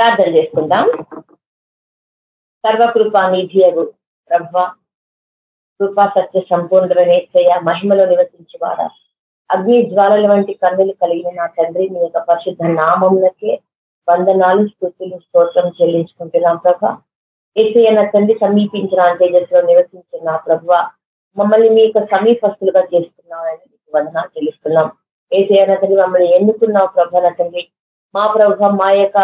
ప్రార్థన చేసుకుందాం. సర్వకృప నిధియగు ప్రభ కృపా సత్య సంపూర్ణమేసయ్య మహిమలో నివసించేవారా అగ్ని జ్వాలల వంటి కన్నులు కలిగిన నా తండ్రి మీ యొక్క పరిశుద్ధ నామంలకే వందనాలు స్థుతులు స్తోత్రం చెల్లించుకుంటున్నాం ప్రభ. ఏసయ్య నా తండ్రి సమీపించిన తేజస్సులో నివసించిన నా ప్రభ మమ్మల్ని మీ యొక్క సమీపస్తులుగా చేస్తున్నామని మీకు వందనాలు తెలుస్తున్నాం ఏసయ్య నా తండ్రి మమ్మల్ని ఎన్నుకున్నావు ప్రభ నా తండ్రి. మా ప్రభ మా యొక్క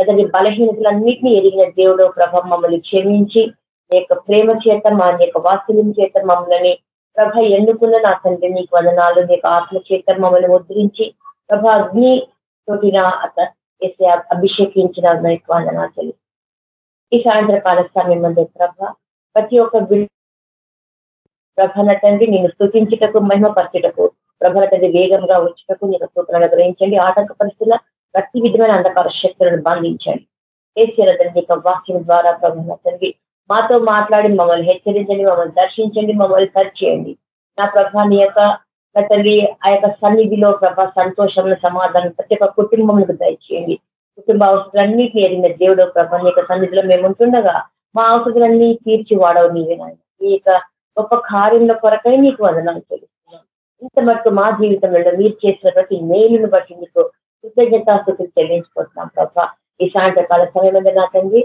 తండ్రి బలహీనతలన్నింటినీ ఎరిగిన దేవుడు ప్రభ మమ్మల్ని క్షమించి నీ యొక్క ప్రేమ చేత మా యొక్క వాత్సల్యం చేత మమ్మల్ని ప్రభ ఎన్నుకున్న నా తండ్రి నీకు వదనాలు నీకు ఆత్మ చేత మమ్మల్ని ముద్రించి ప్రభ అగ్ని తోటి ఎస్ఏ అభిషేకించిన నీకు వందనాలు. ఈ సాయంత్రకాల సమయం మంది ప్రభ ప్రతి ఒక్క ప్రభన తండ్రి నేను స్థుతించుటకు మహిమపరచుటకు ప్రభల తండ్రి వేగంగా వచ్చుటకు నీకు సూత్రాలను గ్రహించండి ఆటంక పరిస్థితుల ప్రతి విధమైన అంధకార శక్తులను బంధించండి. ఏసీల తండ్రి యొక్క వాక్యం ద్వారా ప్రభల తండ్రి మాతో మాట్లాడి మమ్మల్ని హెచ్చరించండి మమ్మల్ని దర్శించండి మమ్మల్ని చేయండి నా ప్రభా నీ యొక్క నా తల్లి ఆ యొక్క సన్నిధిలో ప్రభా సంతోషం సమాధానం ప్రతి ఒక్క కుటుంబంలో దయచేయండి. కుటుంబ అవసరాలన్నింటినీ ఎరిగిన దేవుడు ప్రభా నీ యొక్క సన్నిధిలో మేము ఉంటుండగా మా అవసరాలన్నీ తీర్చి వాడవు నీవేనాయన మీ యొక్క గొప్ప కార్యంలో కొరకై నీకు వదనాలు తెలుస్తున్నాం ఇంత మటుకు మా జీవితంలో మీరు ప్రతి మేలును బట్టి నీకు కృతజ్ఞతాస్థుతులు చెల్లించుకుంటున్నాం ప్రభా. ఈ సాయంత్రకాల సమయంలో నా తండ్రి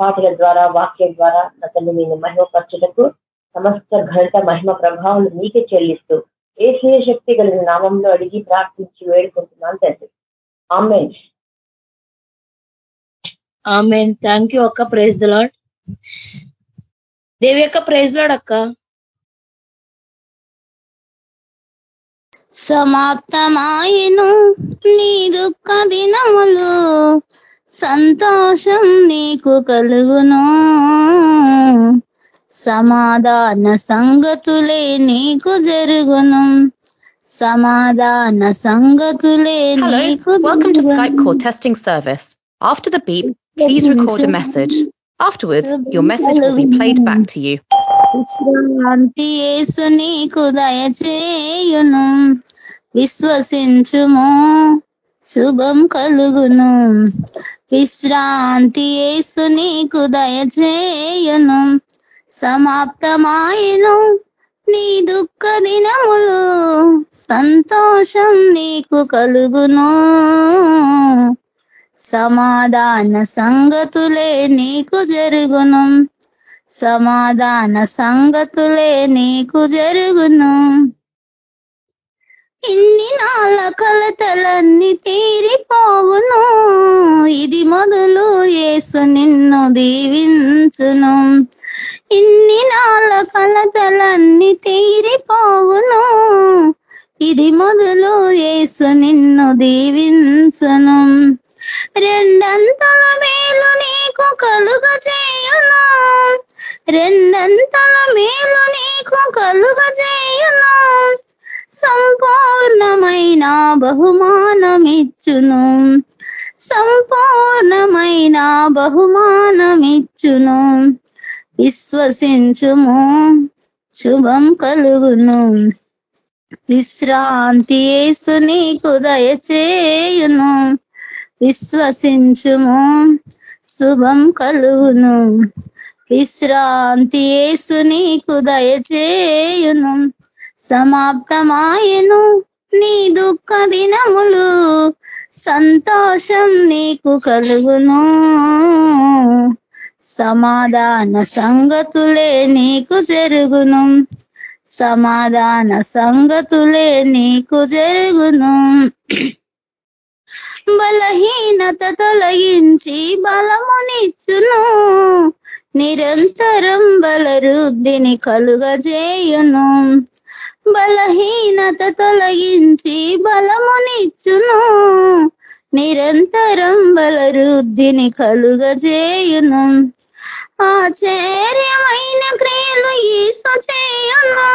పాటల ద్వారా వాక్యం ద్వారా నా తల్లి నేను మహిమపరచుటకు సమస్త ఘనత మహిమ ప్రభావం నీకే చెల్లిస్తూ ఏ శక్తి కలిగిన నామంలో అడిగి ప్రార్థించి వేడుకుంటున్నాను తండ్రి. ఆమె ఆమె థ్యాంక్ యూ అక్క. ప్రైజ్ ద లాడ్ దేవి యొక్క ప్రైజ్ లాడ్ అక్క. సమాప్తమాయను నీ దుఃఖ దినములు సంతోషం నీకు కలుగును సమాధాన సంగతులే నీకు జరుగును సమాధాన సంగతులే నీకు Welcome to Skype call testing service. After the beep, please record a message. Afterwards, your message will be played back to you. విశ్రాంతి యేసు నీకు దయచేయును విశ్వసించుము. శుభం కలుగును. విశ్రాంతి యేసు నీకు దయచేయును. సమాప్తమాయను నీ దుఃఖ దినములు. సంతోషం నీకు కలుగును. సమాధాన సంగతులే నీకు జరుగును. సమాధాన సంగతులే నీకు జరుగును. ఇన్ని నాళ్ళ కలతలన్నీ తీరిపోవును. ఇది మొదలు ఏసు నిన్ను దీవించును. ఇన్ని నాళ్ళ కలతలన్నీ తీరిపోవును. ఇది మొదలు ఏసు నిన్ను దీవించును. రెండంతల మేలు నీకు కలుగ చేయును రెండంతల మేలు నీకు కలుగ చేయును సంపూర్ణమైన బహుమానమిచ్చును. సంపూర్ణమైన బహుమానమిచ్చును. విశ్వసించుము శుభం కలుగును. విశ్రాంతి యేసు నీకు దయచేయును. విశ్వసించుము శుభం కలుగును. విశ్రాంతి యేసు నీకు దయచేయును. సమాప్తమాయను నీ దుఃఖ దినములు. సంతోషం నీకు కలుగును. సమాధాన సంగతులే నీకు జరుగును. సమాధాన సంగతులే నీకు జరుగును. బలహీనత తొలగించి బలమునిచ్చును. నిరంతరం బలరుద్ధిని కలుగజేయును. బలహీనత తొలగించి బలమునిచ్చును. నిరంతరం బలరుద్ధిని కలుగజేయును. ఆశ్చర్యమైన క్రియలు ఈసు చేయును.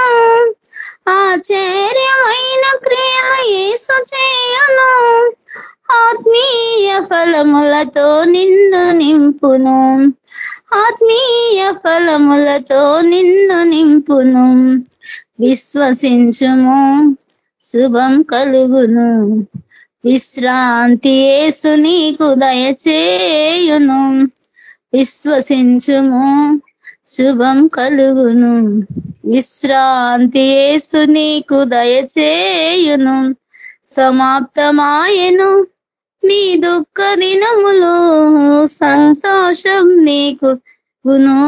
ఆచార్యమైన క్రియలు ఈసు చేయును. ఆత్మీయ ఫలములతో నిన్ను నింపును. ఆత్మీయ ఫలములతో నిన్ను నింపును. విశ్వసించుము శుభం కలుగును. విశ్రాంతి ఏసు నీకు దయచేయును. విశ్వసించుము శుభం కలుగును. విశ్రాంతి ఏసు నీకు దయచేయును. సమాప్తమాయను నీ దుఃఖ దినములు సంతోషం నీకు గును.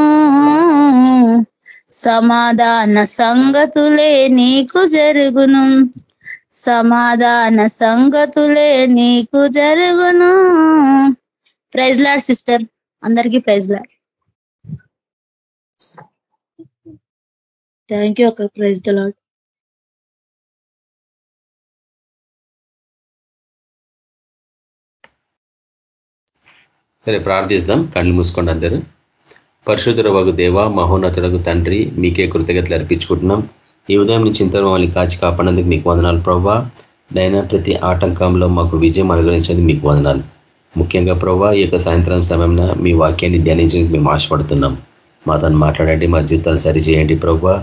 సమాధాన సంగతులే నీకు జరుగును. సమాధాన సంగతులే నీకు జరుగును. Praise Lord sister. అందరికీ ప్రైజ్ లాడ్. థ్యాంక్ యూ అక్క ప్రైజ్ ద లాడ్. సరే ప్రార్థిస్తాం. కళ్ళు మూసుకోండి అందరూ. పరిశుద్ధుల వగు దేవ మహోన్నతులకు తండ్రి మీకే కృతజ్ఞతలు అర్పించుకుంటున్నాం. ఈ ఉదయం నుంచి ఇంత మమ్మల్ని కాచి కాపాడేందుకు మీకు వందనాలు ప్రభా నైనా ప్రతి ఆటంకంలో మాకు విజయం అనుగ్రహించేందుకు మీకు వందనాలు. ముఖ్యంగా ప్రభా ఈ యొక్క సాయంత్రం సమయంలో మీ వాక్యాన్ని ధ్యానించడానికి మేము ఆశపడుతున్నాం. మా తను మాట్లాడండి మా జీవితాలు సరిచేయండి ప్రభావ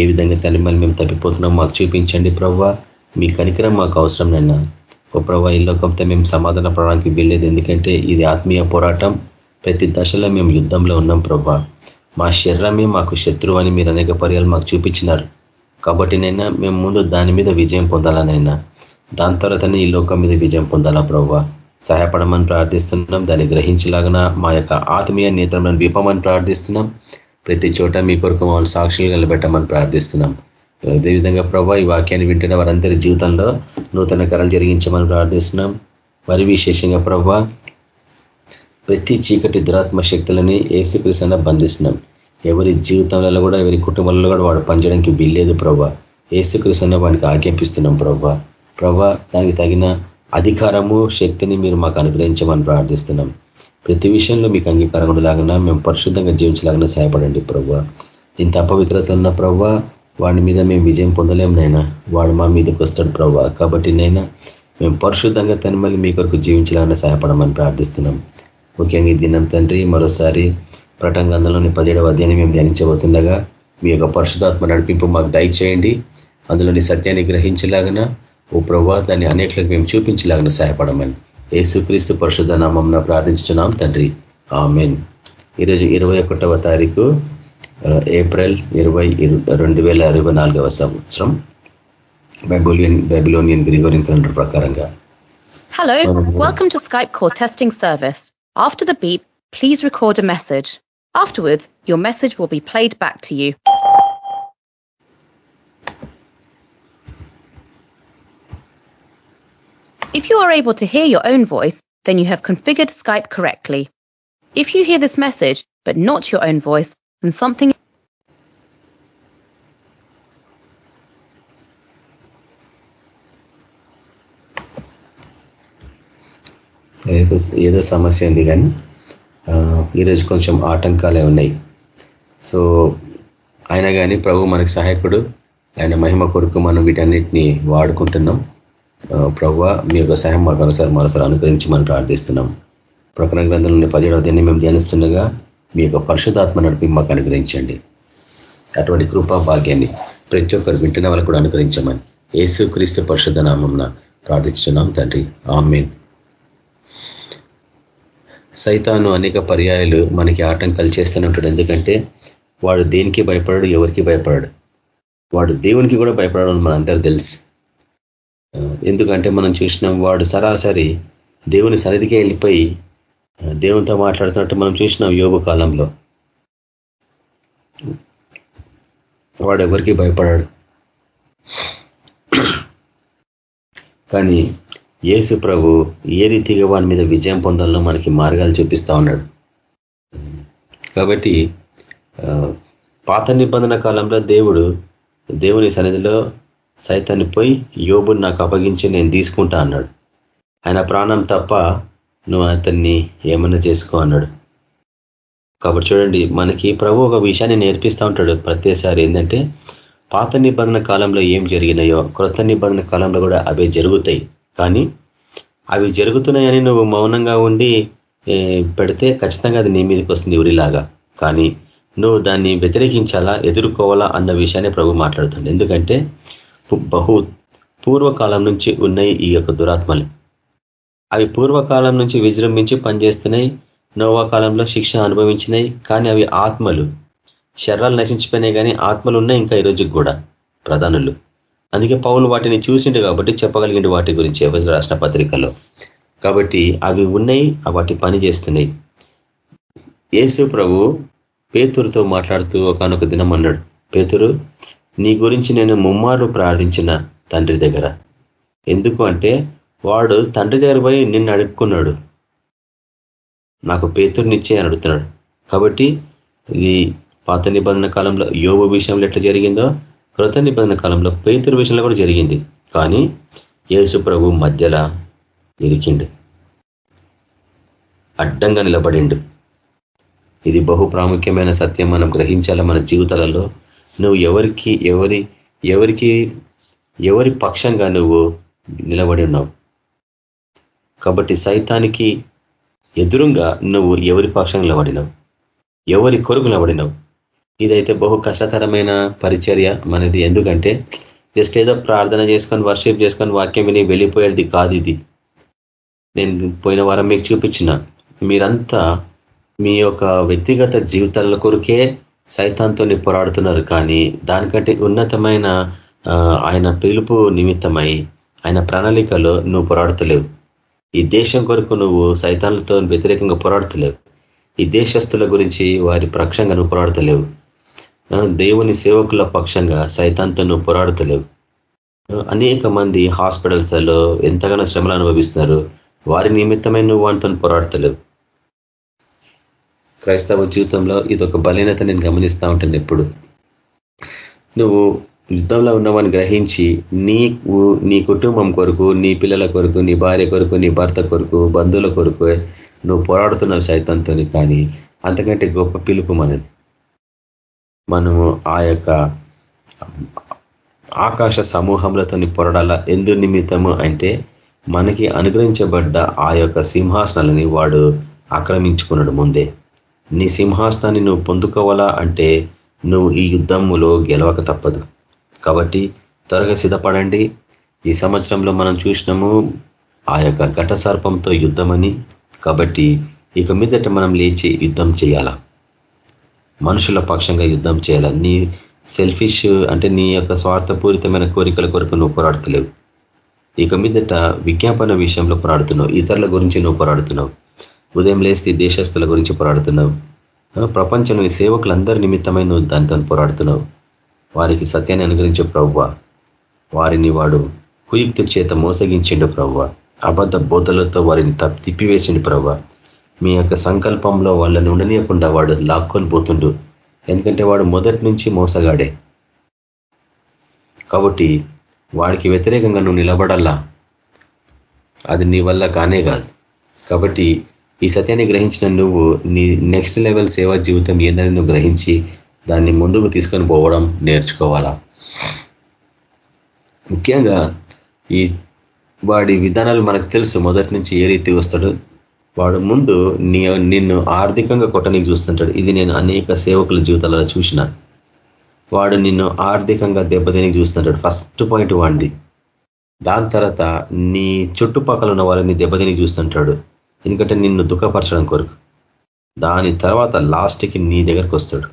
ఏ విధంగా తల్లి మళ్ళీ మేము తప్పిపోతున్నాం మాకు చూపించండి ప్రభావ మీ కనికరం మాకు అవసరం నైనా. ఓ ప్రభావ ఈ లోకంతో మేము సమాధాన పడడానికి వెళ్ళేది ఎందుకంటే ఇది ఆత్మీయ పోరాటం. ప్రతి దశలో మేము యుద్ధంలో ఉన్నాం ప్రభా. మా శరీరమే మాకు శత్రువు అని మీరు అనేక పర్యాలు మాకు చూపించినారు. కాబట్టి నైనా మేము ముందు దాని మీద విజయం పొందాలనైనా దాని తర్వాతనే ఈ లోకం మీద విజయం పొందాలా ప్రభా? సహాయపడమని ప్రార్థిస్తున్నాం దాన్ని గ్రహించలాగన మా యొక్క ఆత్మీయ నేత్రములను విపమని ప్రార్థిస్తున్నాం. ప్రతి చోట మీ కొరకు మమ్మల్ని సాక్షులు నిలబెట్టమని ప్రార్థిస్తున్నాం. అదేవిధంగా ప్రభా ఈ వాక్యాన్ని వింటున్న వారందరి జీవితంలో నూతన కరలు జరిగించమని ప్రార్థిస్తున్నాం. మరి విశేషంగా ప్రభా ప్రతి చీకటి దురాత్మ శక్తులని ఏసుకృష్ణ బంధిస్తున్నాం. ఎవరి జీవితంలో కూడా ఎవరి కుటుంబంలో కూడా వాడు పనిచేయడానికి వీల్లేదు ప్రభా. ఏసుకృష్ణ వాడికి ఆజ్ఞాపిస్తున్నాం ప్రభా. ప్రభా దానికి తగిన అధికారము శక్తిని మీరు మాకు అనుగ్రహించమని ప్రార్థిస్తున్నాం. ప్రతి విషయంలో మీకు అంగీకారం ఉండలాగినా మేము పరిశుద్ధంగా జీవించలాగినా సహాయపడండి ప్రభా. ఇంత అపవిత్రత ఉన్న ప్రభా వాడి మీద మేము విజయం పొందలేము నైనా వాడు మా మీదకి వస్తాడు ప్రభా. కాబట్టి నైనా మేము పరిశుద్ధంగా తన మళ్ళీ మీ కొరకు జీవించలాగినా సహాయపడమని ప్రార్థిస్తున్నాం. ముఖ్యంగా ఈ దినం తండ్రి మరోసారి ప్రటం గ్రంథంలోని పదిహేడవ అధ్యాయం మేము ధ్యానించబోతుండగా మీ యొక్క పరిశుధాత్మ నడిపింపు మాకు దయచేయండి. అందులోని సత్యాన్ని గ్రహించలాగన ఓ ప్రభా దాన్ని అనేకలకు మేము చూపించలాగన సహాయపడమని యేసుక్రీస్తు పరిశుద్ధ నామం ప్రార్థించున్నాం తండ్రి. ఆమెన్. ఈరోజు ఇరవై ఒకటవ తారీఖు ఏప్రిల్ ఇరవై రెండు వేల ఇరవై నాలుగవ సంవత్సరం. బైబులియన్ బైబిలోనియన్ గ్రిగోరియన్ క్యాలెండర్ ప్రకారంగా. Hello, welcome to Skype call testing service. After the beep, please record a message. Afterwards, your message will be played back to you. If you are able to hear your own voice, then you have configured Skype correctly. If you hear this message, but not your own voice, then something ఏదో ఏదో సమస్య ఉంది కానీ ఈరోజు కొంచెం ఆటంకాలే ఉన్నాయి. So ఆయన కానీ ప్రభు మనకి సహాయకుడు ఆయన మహిమ కొరకు మనం వీటన్నిటిని వాడుకుంటున్నాం. ప్రభు మీ యొక్క సహాయం మాకు అనుసారి మరోసారి అనుగ్రహించి మనం ప్రార్థిస్తున్నాం. ప్రకరణ గ్రంథంలోని పదిహేడవ దీన్ని మేము ధ్యానిస్తుండగా మీ యొక్క పరిశుధాత్మ నడిపి మాకు అనుగ్రహించండి. అటువంటి కృపా భాగ్యాన్ని ప్రతి ఒక్కరు వింటున్న వాళ్ళకు కూడా అనుగ్రహించమని యేసు క్రీస్తు పరిశుద్ధ నామం ప్రార్థించున్నాం తండ్రి. ఆమెన్. సైతాను అనేక పర్యాయాలు మనకి ఆటంకాలు చేస్తూనే ఉంటాడు ఎందుకంటే వాడు దేనికి భయపడాడు ఎవరికి భయపడాడు. వాడు దేవునికి కూడా భయపడడం మనందరూ తెలుసు. ఎందుకంటే మనం చూసినాం వాడు సరాసరి దేవుని సన్నిధికే వెళ్ళిపోయి దేవునితో మాట్లాడుతున్నట్టు మనం చూసినాం యోగ కాలంలో. వాడు ఎవరికి భయపడాడు. కానీ యేసు ప్రభు ఏ రీతిగా వాని మీద విజయం పొందాలో మనకి మార్గాలు చూపిస్తా ఉన్నాడు. కాబట్టి పాత నిబంధన కాలంలో దేవుడు దేవుని సన్నిధిలో సైతాన్ని పోయి యోబుని నాకు అప్పగించి నేను తీసుకుంటా అన్నాడు. ఆయన ప్రాణం తప్ప నువ్వు అతన్ని ఏమన్నా చేసుకో అన్నాడు. కాబట్టి చూడండి మనకి ప్రభు ఒక విషయాన్ని నేర్పిస్తూ ఉంటాడు. ప్రతిసారి ఏంటంటే పాత నిబంధన కాలంలో ఏం జరిగినాయో క్రొత్త నిబంధన కాలంలో కూడా అవే జరుగుతాయి. కానీ అవి జరుగుతున్నాయని నువ్వు మౌనంగా ఉండి పెడితే ఖచ్చితంగా అది నీ మీదకి వస్తుంది ఉరిలాగా. కానీ నువ్వు దాన్ని వ్యతిరేకించాలా ఎదుర్కోవాలా అన్న విషయాన్ని ప్రభు మాట్లాడుతుంది ఎందుకంటే బహు పూర్వకాలం నుంచి ఉన్నాయి ఈ యొక్క దురాత్మలు. అవి పూర్వకాలం నుంచి విజృంభించి పనిచేస్తున్నాయి నోవా కాలంలో శిక్ష అనుభవించినాయి కానీ అవి ఆత్మలు. శరీరాలు నశించిపోయినాయి కానీ ఆత్మలు ఉన్నాయి ఇంకా ఈరోజుకి కూడా ప్రధానులు. అందుకే పౌలు వాటిని చూసిండు కాబట్టి చెప్పగలిగిండు వాటి గురించి ఎవరి రాసిన పత్రికలో. కాబట్టి అవి ఉన్నాయి వాటి పని చేస్తున్నాయి. యేసు ప్రభు పేతురుతో మాట్లాడుతూ ఒకనొక దినం అన్నాడు పేతురు నీ గురించి నేను ముమ్మారు ప్రార్థించిన తండ్రి దగ్గర. ఎందుకు అంటే వాడు తండ్రి దగ్గర పోయి నిన్ను అడుక్కున్నాడు. నాకు పేతురునిచ్చే అని అడుగుతున్నాడు. కాబట్టి ఇది పాత నిబంధన కాలంలో యోగ విషయంలో ఎట్లా జరిగిందో కృత నిబంధన కాలంలో పేతురు విషయంలో కూడా జరిగింది. కానీ యేసు ప్రభు మధ్యలో ఇరికిండు. అడ్డంగా నిలబడిండు. ఇది బహు ప్రాముఖ్యమైన సత్యం మనం గ్రహించాలా మన జీవితాలలో? నువ్వు ఎవరికి ఎవరి ఎవరికి ఎవరి పక్షంగా నువ్వు నిలబడి ఉన్నావు? కాబట్టి సైతానికి ఎదురుగా నువ్వు ఎవరి పక్షంగా నిలబడినావు? ఎవరి కొరకు నిలబడినావు? ఇదైతే బహు కష్టతరమైన పరిచర్య మనది. ఎందుకంటే జస్ట్ ఏదో ప్రార్థన చేసుకొని వర్షిప్ చేసుకొని వాక్యం విని వెళ్ళిపోయేది కాదు ఇది. నేను పోయిన వారం మీకు చూపించిన. మీరంతా మీ యొక్క వ్యక్తిగత జీవితాల కొరకే సైతాంతో పోరాడుతున్నారు. కానీ దానికంటే ఉన్నతమైన ఆయన పిలుపు నిమిత్తమై ఆయన ప్రణాళికలో నువ్వు పోరాడుతలేవు. ఈ దేశం కొరకు నువ్వు సైతాన్లతో వ్యతిరేకంగా పోరాడుతలేవు. ఈ దేశస్తుల గురించి వారి ప్రక్షంగా నువ్వు పోరాడతలేవు. దేవుని సేవకుల పక్షంగా సైతాంతో నువ్వు పోరాడతలేవు అనేక మంది హాస్పిటల్స్లో ఎంతగానో శ్రమలు అనుభవిస్తున్నారు. వారి నిమిత్తమే నువ్వు వాటితో పోరాడతలేవు. క్రైస్తవ జీవితంలో ఇది ఒక బలీనత నేను గమనిస్తూ ఉంటాను ఎప్పుడు. నువ్వు యుద్ధంలో ఉన్నవని గ్రహించి నీ నీ కుటుంబం కొరకు నీ పిల్లల కొరకు నీ భార్య కొరకు నీ భర్త కొరకు బంధువుల కొరకు నువ్వు పోరాడుతున్నావు సైతంతో కానీ అంతకంటే గొప్ప పిలుపు మనది. మనము ఆ యొక్క ఆకాశ సమూహములతోని పొరడాల? ఎందు నిమిత్తము అంటే మనకి అనుగ్రహించబడ్డ ఆ యొక్క సింహాసనాలని వాడు ఆక్రమించుకున్నాడు ముందే. నీ సింహాసనాన్ని నువ్వు పొందుకోవాలా అంటే నువ్వు ఈ యుద్ధములో గెలవక తప్పదు. కాబట్టి త్వరగా సిద్ధపడండి. ఈ సంవత్సరంలో మనం చూసినాము ఆ యొక్క ఘట సర్పంతో యుద్ధమని. కాబట్టి ఇక మీదట మనం లేచి యుద్ధం చేయాలా? మనుషుల పక్షంగా యుద్ధం చేయాల. నీ సెల్ఫిష్ అంటే నీ యొక్క స్వార్థపూరితమైన కోరికల కొరకు నువ్వు పోరాడతలేవు. ఇక మీదట విజ్ఞాపన విషయంలో పోరాడుతున్నావు. ఇతరుల గురించి నువ్వు పోరాడుతున్నావు. ఉదయం లేస్తే దేశస్తుల గురించి పోరాడుతున్నావు. ప్రపంచంలోని సేవకులందరి నిమిత్తమై నువ్వు దానితో పోరాడుతున్నావు. వారికి సత్యాన్ని అనుగ్రహించే ప్రవ్వ. వారిని వాడు కుయుక్తి చేత మోసగించిండు ప్రవ్వ. అబద్ధ బోధలతో వారిని తిప్పివేసిండు ప్రవ్వ. మీ యొక్క సంకల్పంలో వాళ్ళని ఉండనీయకుండా వాడు లాక్కొని పోతుండు. ఎందుకంటే వాడు మొదటి నుంచి మోసగాడే. కాబట్టి వాడికి వ్యతిరేకంగా నువ్వు నిలబడల్లా అది నీ వల్ల కానే కాదు. కాబట్టి ఈ సత్యాన్ని గ్రహించిన నువ్వు నీ నెక్స్ట్ లెవెల్ సేవా జీవితం ఏందని నువ్వు గ్రహించి దాన్ని ముందుకు తీసుకొని పోవడం నేర్చుకోవాలా? ముఖ్యంగా ఈ వాడి విధానాలు మనకు తెలుసు. మొదటి నుంచి ఏ రీతి వస్తాడు? వాడు ముందు నీ నిన్ను ఆర్థికంగా కొట్టనికి చూస్తుంటాడు. ఇది నేను అనేక సేవకుల జీవితాలలో చూసిన. వాడు నిన్ను ఆర్థికంగా దెబ్బతినికి చూస్తుంటాడు. ఫస్ట్ పాయింట్ వాడిది. దాని తర్వాత నీ చుట్టుపక్కల ఉన్న వాళ్ళని దెబ్బతిని చూస్తుంటాడు. ఎందుకంటే నిన్ను దుఃఖపరచడం కొరకు. దాని తర్వాత లాస్ట్కి నీ దగ్గరకు వస్తాడు.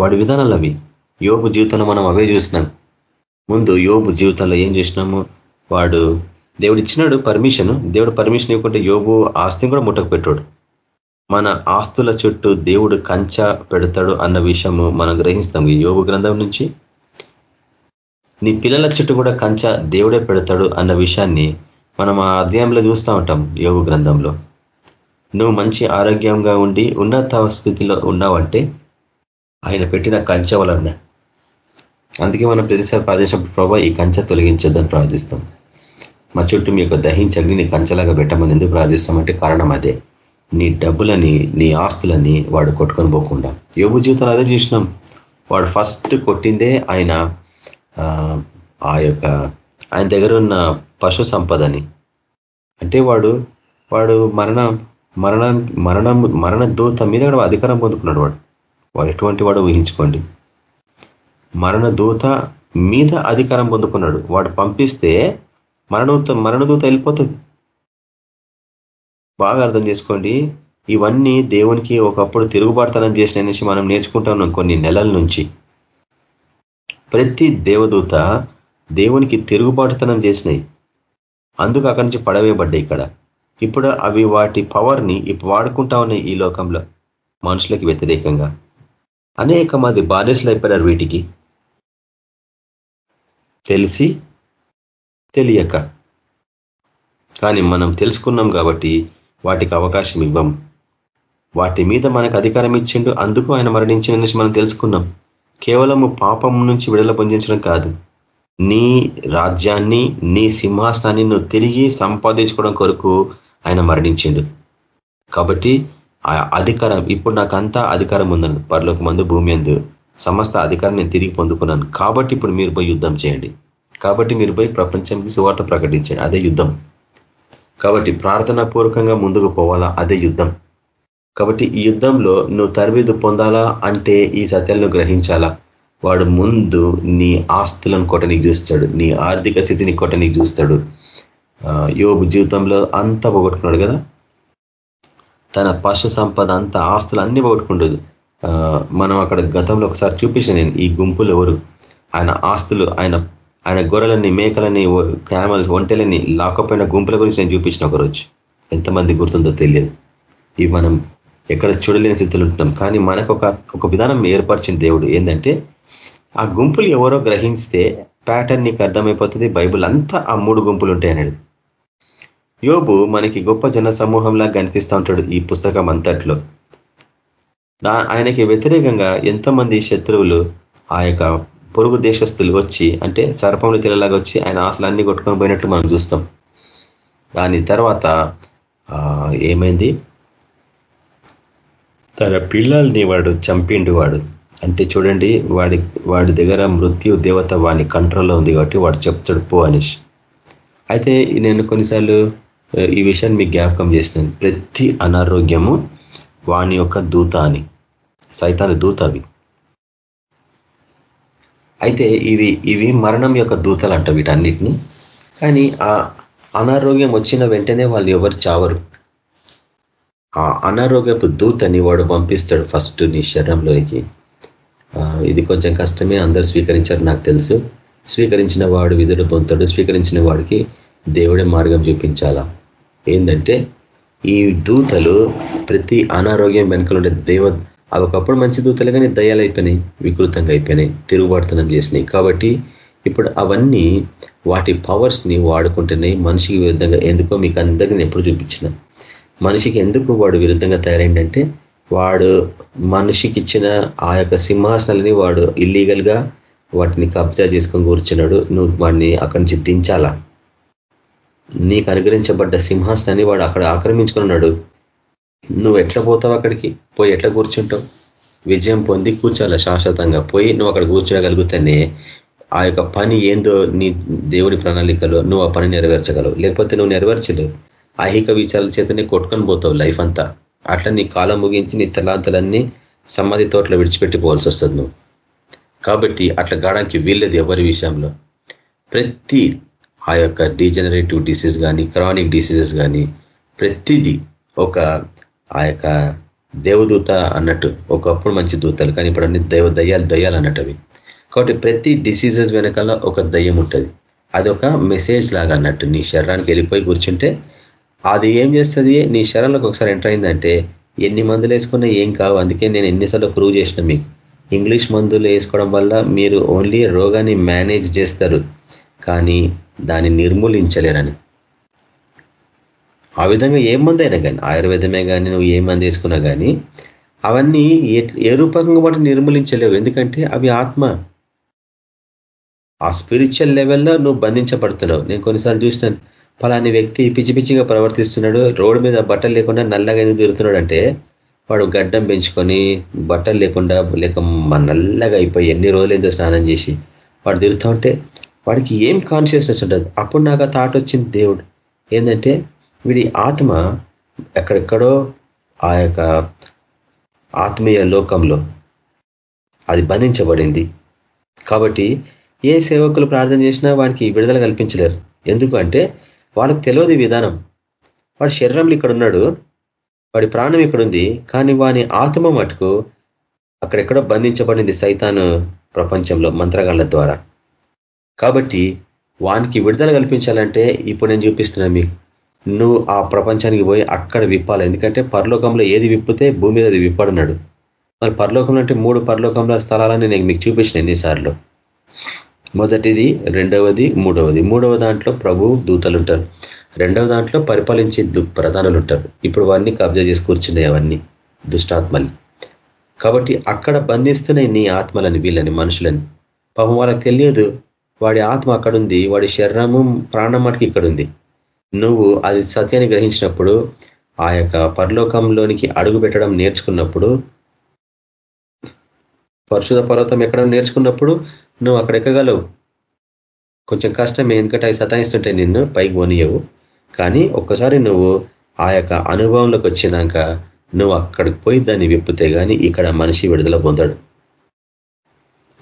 వాడి విధానాలు అవి. యోగు జీవితంలో మనం అవే చూసినాం. ముందు యోగు జీవితంలో ఏం చేసినాము? వాడు దేవుడు ఇచ్చినాడు పర్మిషన్ దేవుడు పర్మిషన్ ఇవ్వకుంటే యోగు ఆస్తిని కూడా ముట్టకు పెట్టాడు. మన ఆస్తుల చుట్టూ దేవుడు కంచ పెడతాడు అన్న విషయము మనం గ్రహిస్తాం ఈ యోగు గ్రంథం నుంచి. నీ పిల్లల చుట్టూ కూడా కంచ దేవుడే పెడతాడు అన్న విషయాన్ని మనం ఆ అధ్యాయంలో చూస్తూ ఉంటాం యోగు గ్రంథంలో. నువ్వు మంచి ఆరోగ్యంగా ఉండి ఉన్నత స్థితిలో ఉన్నావంటే ఆయన పెట్టిన కంచె వలన. అందుకే మనం ప్రతిసారి ప్రార్థించినప్పుడు ప్రభావ ఈ కంచె తొలగించొద్దని ప్రార్థిస్తాం. మా చుట్టూ మీ యొక్క దహించగ్ని నీ కంచెలాగా పెట్టమని ఎందుకు ప్రార్థిస్తామంటే కారణం అదే. నీ డబ్బులని నీ ఆస్తులని వాడు కొట్టుకొని పోకుండా. యోగు జీవితం అదే చూసినాం. వాడు ఫస్ట్ కొట్టిందే ఆయన ఆ యొక్క ఆయన దగ్గర ఉన్న పశు సంపదని. అంటే వాడు వాడు మరణ మరణం మరణం మరణ దూత మీద కూడా అధికారం పొందుకున్నాడు వాడు. వాడు ఎటువంటి వాడు ఊహించుకోండి. మరణ దూత మీద అధికారం పొందుకున్నాడు. వాడు పంపిస్తే మరణదూత మరణదూత వెళ్ళిపోతుంది. బాగా అర్థం చేసుకోండి. ఇవన్నీ దేవునికి ఒకప్పుడు తిరుగుబాటుతనం చేసిన అనేసి మనం నేర్చుకుంటా ఉన్నాం కొన్ని నెలల నుంచి. ప్రతి దేవదూత దేవునికి తిరుగుబాటుతనం చేసినాయి. అందుకు అక్కడి నుంచి పడవేయబడ్డాయి ఇక్కడ. ఇప్పుడు అవి వాటి పవర్ని ఇప్పుడు వాడుకుంటా ఉన్నాయి ఈ లోకంలో మనుషులకి వ్యతిరేకంగా. అనేక మంది బాధ్యతలు అయిపోయారు వీటికి. తెలిసి తెలియక. కానీ మనం తెలుసుకున్నాం కాబట్టి వాటికి అవకాశం ఇవ్వం. వాటి మీద మనకు అధికారం ఇచ్చిండు అందుకు ఆయన మరణించిన మనం తెలుసుకున్నాం. కేవలము పాపం నుంచి విడుదల పొందించడం కాదు. నీ రాజ్యాన్ని నీ సింహాసనాన్ని నువ్వు తిరిగి సంపాదించుకోవడం కొరకు ఆయన మరణించిండు. కాబట్టి ఆ అధికారం ఇప్పుడు నాకు అధికారం ఉందని పరలోక మందు భూమి అందు సమస్త అధికారం నేను తిరిగి పొందుకున్నాను. కాబట్టి ఇప్పుడు మీరు పోయి యుద్ధం చేయండి. కాబట్టి మీరు పోయి ప్రపంచానికి సువార్త ప్రకటించండి. అదే యుద్ధం. కాబట్టి ప్రార్థన పూర్వకంగా ముందుకు పోవాలా? అదే యుద్ధం. కాబట్టి ఈ యుద్ధంలో నువ్వు తరబీదు పొందాలా? అంటే ఈ సత్యాలను గ్రహించాలా? వాడు ముందు నీ ఆస్తులను కొట్టనికి చూస్తాడు. నీ ఆర్థిక స్థితిని కొట్టనికి చూస్తాడు. యోగు జీవితంలో అంతా పోగొట్టుకున్నాడు కదా? తన పశు సంపద అంతా ఆస్తులు అన్ని పోగొట్టుకుంటుంది మనం అక్కడ గతంలో ఒకసారి చూపించిన నేను ఈ గుంపులు ఎవరు? ఆయన ఆస్తులు ఆయన ఆయన గొర్రెలని మేకలని క్యామల్ ఒంటెలని లాకపోయిన గుంపుల గురించి నేను చూపించిన ఒకరోజు. ఎంతమంది గుర్తుందో తెలియదు. ఇవి మనం ఎక్కడ చూడలేని స్థితిలో ఉంటున్నాం. కానీ మనకు ఒక ఒక విధానం ఏర్పరిచిన దేవుడు ఏంటంటే ఆ గుంపులు ఎవరో గ్రహిస్తే ప్యాటర్న్ నీకు అర్థమైపోతుంది బైబుల్ అంతా ఆ మూడు గుంపులు ఉంటాయి అనేది. యోబు మనకి గొప్ప జన సమూహంలా కనిపిస్తూ ఉంటాడు ఈ పుస్తకం అంతట్లో. ఆయనకి వ్యతిరేకంగా ఎంతోమంది శత్రువులు ఆ యొక్క పొరుగు దేశస్తులు వచ్చి అంటే సర్పంలో తెల్లలాగా వచ్చి ఆయన ఆశలన్నీ కొట్టుకొని పోయినట్లు మనం చూస్తాం. దాని తర్వాత ఏమైంది? తన పిల్లల్ని వాడు చంపిండు వాడు. అంటే చూడండి వాడి వాడి దగ్గర మృత్యు దేవత వాని కంట్రోల్లో ఉంది కాబట్టి వాడు చెప్తాడు పో అనేసి అయితే నేను కొన్నిసార్లు ఈ విషయాన్ని మీకు జ్ఞాపకం చేసినాను. ప్రతి అనారోగ్యము వాని యొక్క దూత అని సైతాన్ని దూత అవి అయితే ఇవి ఇవి మరణం యొక్క దూతలు అంట వీటన్నిటిని. కానీ ఆ అనారోగ్యం వచ్చిన వెంటనే వాళ్ళు ఎవరు చావరు. ఆ అనారోగ్యపు దూతని వాడు పంపిస్తాడు ఫస్ట్ నీ శరీరంలోనికి. ఇది కొంచెం కష్టమే అందరు స్వీకరించారు నాకు తెలుసు. స్వీకరించిన వాడు విధుడు పొందుతాడు స్వీకరించిన వాడికి దేవుడే మార్గం చూపించాలా? ఏంటంటే ఈ దూతలు ప్రతి అనారోగ్యం వెనుకలుండే దేవ అవి ఒకప్పుడు మంచి దూతలు కానీ దయాలు అయిపోయినాయి వికృతంగా అయిపోయినాయి తిరుగుబాటుతనం చేసినాయి. కాబట్టి ఇప్పుడు అవన్నీ వాటి పవర్స్ని వాడుకుంటున్నాయి మనిషికి విరుద్ధంగా ఎందుకో మీకు అందరికీ ఎప్పుడు చూపించిన. మనిషికి ఎందుకు వాడు విరుద్ధంగా తయారైందంటే వాడు మనిషికి ఇచ్చిన ఆ యొక్క సింహాసనాలని వాడు ఇల్లీగల్గా వాటిని కబ్జా చేసుకొని కూర్చున్నాడు. నువ్వు వాడిని అక్కడి నుంచి దించాలా? నీకు అనుగ్రహించబడ్డ సింహాసనాన్ని వాడు అక్కడ ఆక్రమించుకున్నాడు నువ్వు ఎట్లా పోతావు అక్కడికి? పోయి ఎట్లా కూర్చుంటావు? విజయం పొంది కూర్చోాల శాశ్వతంగా? పోయి నువ్వు అక్కడ కూర్చోగలుగుతానే ఆ యొక్క పని ఏందో నీ దేవుని ప్రణాళికలో నువ్వు ఆ పని నెరవేర్చగలవు. లేకపోతే నువ్వు నెరవేర్చలేవు. ఐహిక విచారాల చేతనే కొట్టుకొని పోతావు లైఫ్ అంతా. అట్లా నీ కాలం ముగించి నీ తలాంతలన్నీ సమాధి తోటలో విడిచిపెట్టి పోవాల్సి వస్తుంది నువ్వు. కాబట్టి అట్లా గాడానికి వీల్లేదు ఎవరి విషయంలో. ప్రతి ఆ యొక్క డీజనరేటివ్ డిసీజ్ కానీ క్రానిక్ డిసీజెస్ కానీ ప్రతిదీ ఒక ఆ యొక్క దేవదూత అన్నట్టు ఒకప్పుడు మంచి దూతలు కానీ ఇప్పుడు అన్ని దైవ దయ్యాలు దయ్యాలు అన్నట్టు అవి. కాబట్టి ప్రతి డిసీజెస్ వెనకాల ఒక దయ్యం ఉంటుంది. అది ఒక మెసేజ్ లాగా అన్నట్టు నీ శరీరానికి వెళ్ళిపోయి కూర్చుంటే అది ఏం చేస్తుంది? నీ శరీరంలోకి ఒకసారి ఎంటర్ అయిందంటే ఎన్ని మందులు వేసుకున్నా ఏం కావు. అందుకే నేను ఎన్నిసార్లు ప్రూవ్ చేసిన మీకు. ఇంగ్లీష్ మందులు వేసుకోవడం వల్ల మీరు ఓన్లీ రోగాన్ని మేనేజ్ చేస్తారు. కానీ దాన్ని నిర్మూలించలేరని. ఆ విధంగా ఏ మందైనా కానీ ఆయుర్వేదమే కానీ నువ్వు ఏ మంది వేసుకున్నా కానీ అవన్నీ ఏ రూపకంగా వాటి నిర్మూలించలేవు. ఎందుకంటే అవి ఆత్మ. ఆ స్పిరిచువల్ లెవెల్లో నువ్వు బంధించబడుతున్నావు. నేను కొన్నిసార్లు చూసినాను. ఫలాని వ్యక్తి పిచ్చి పిచ్చిగా ప్రవర్తిస్తున్నాడు రోడ్డు మీద బట్టలు లేకుండా నల్లగా ఎందుకు తిరుగుతున్నాడు అంటే వాడు గడ్డం పెంచుకొని బట్టలు లేకుండా లేక నల్లగా అయిపోయి ఎన్ని రోజులు స్నానం చేసి వాడు తిరుగుతూ ఉంటే వాడికి ఏం కాన్షియస్నెస్ ఉంటుంది అప్పుడు నాకు ఆ థాట్ వచ్చింది దేవుడు. ఏంటంటే వీడి ఆత్మ ఎక్కడెక్కడో ఆ యొక్క ఆత్మీయ లోకంలో అది బంధించబడింది. కాబట్టి ఏ సేవకులు ప్రార్థన చేసినా వానికి విడుదల కల్పించలేరు. ఎందుకు అంటే వాళ్ళకి తెలియదు విధానం. వాడి శరీరంలో ఇక్కడ ఉన్నాడు. వాడి ప్రాణం ఇక్కడ ఉంది. కానీ వాని ఆత్మ మటుకు అక్కడెక్కడో బంధించబడింది సైతాను ప్రపంచంలో మంత్రగాళ్ళ ద్వారా. కాబట్టి వానికి విడుదల కల్పించాలంటే ఇప్పుడు నేను చూపిస్తున్నా మీకు. నువ్వు ఆ ప్రపంచానికి పోయి అక్కడ విప్పాలి. ఎందుకంటే పరలోకంలో ఏది విప్పితే భూమి మీద అది విప్పడున్నాడు మరి పరలోకంలో అంటే మూడు పరలోకంలో స్థలాలని నేను మీకు చూపించిన ఎన్నిసార్లు. మొదటిది రెండవది మూడవది. మూడవ దాంట్లో ప్రభు దూతలు ఉంటారు రెండవ దాంట్లో పరిపాలించే ప్రధానులు ఉంటారు ఇప్పుడు వారిని కబ్జా చేసి కూర్చున్నాయి అవన్నీ దుష్టాత్మని కాబట్టి అక్కడ బంధిస్తున్నాయి నీ ఆత్మలని వీళ్ళని మనుషులని. పాపం వాళ్ళకి తెలియదు. వాడి ఆత్మ అక్కడుంది. వాడి శరీరము ప్రాణం మటుకు ఇక్కడ ఉంది నువ్వు అది సత్యాన్ని గ్రహించినప్పుడు ఆ యొక్క పరలోకంలోనికి అడుగు పెట్టడం నేర్చుకున్నప్పుడు పరిశుధ పర్వతం ఎక్కడం నేర్చుకున్నప్పుడు నువ్వు అక్కడ ఎక్కగలవు? కొంచెం కష్టమే ఎందుకంటే అవి సతాయిస్తుంటాయి నిన్ను పైకి పోనీయవు. కానీ ఒక్కసారి నువ్వు ఆ యొక్క అనుభవంలోకి వచ్చినాక నువ్వు అక్కడికి పోయి దాన్ని విప్పితే కానీ ఇక్కడ మనిషి విడుదల పొందాడు.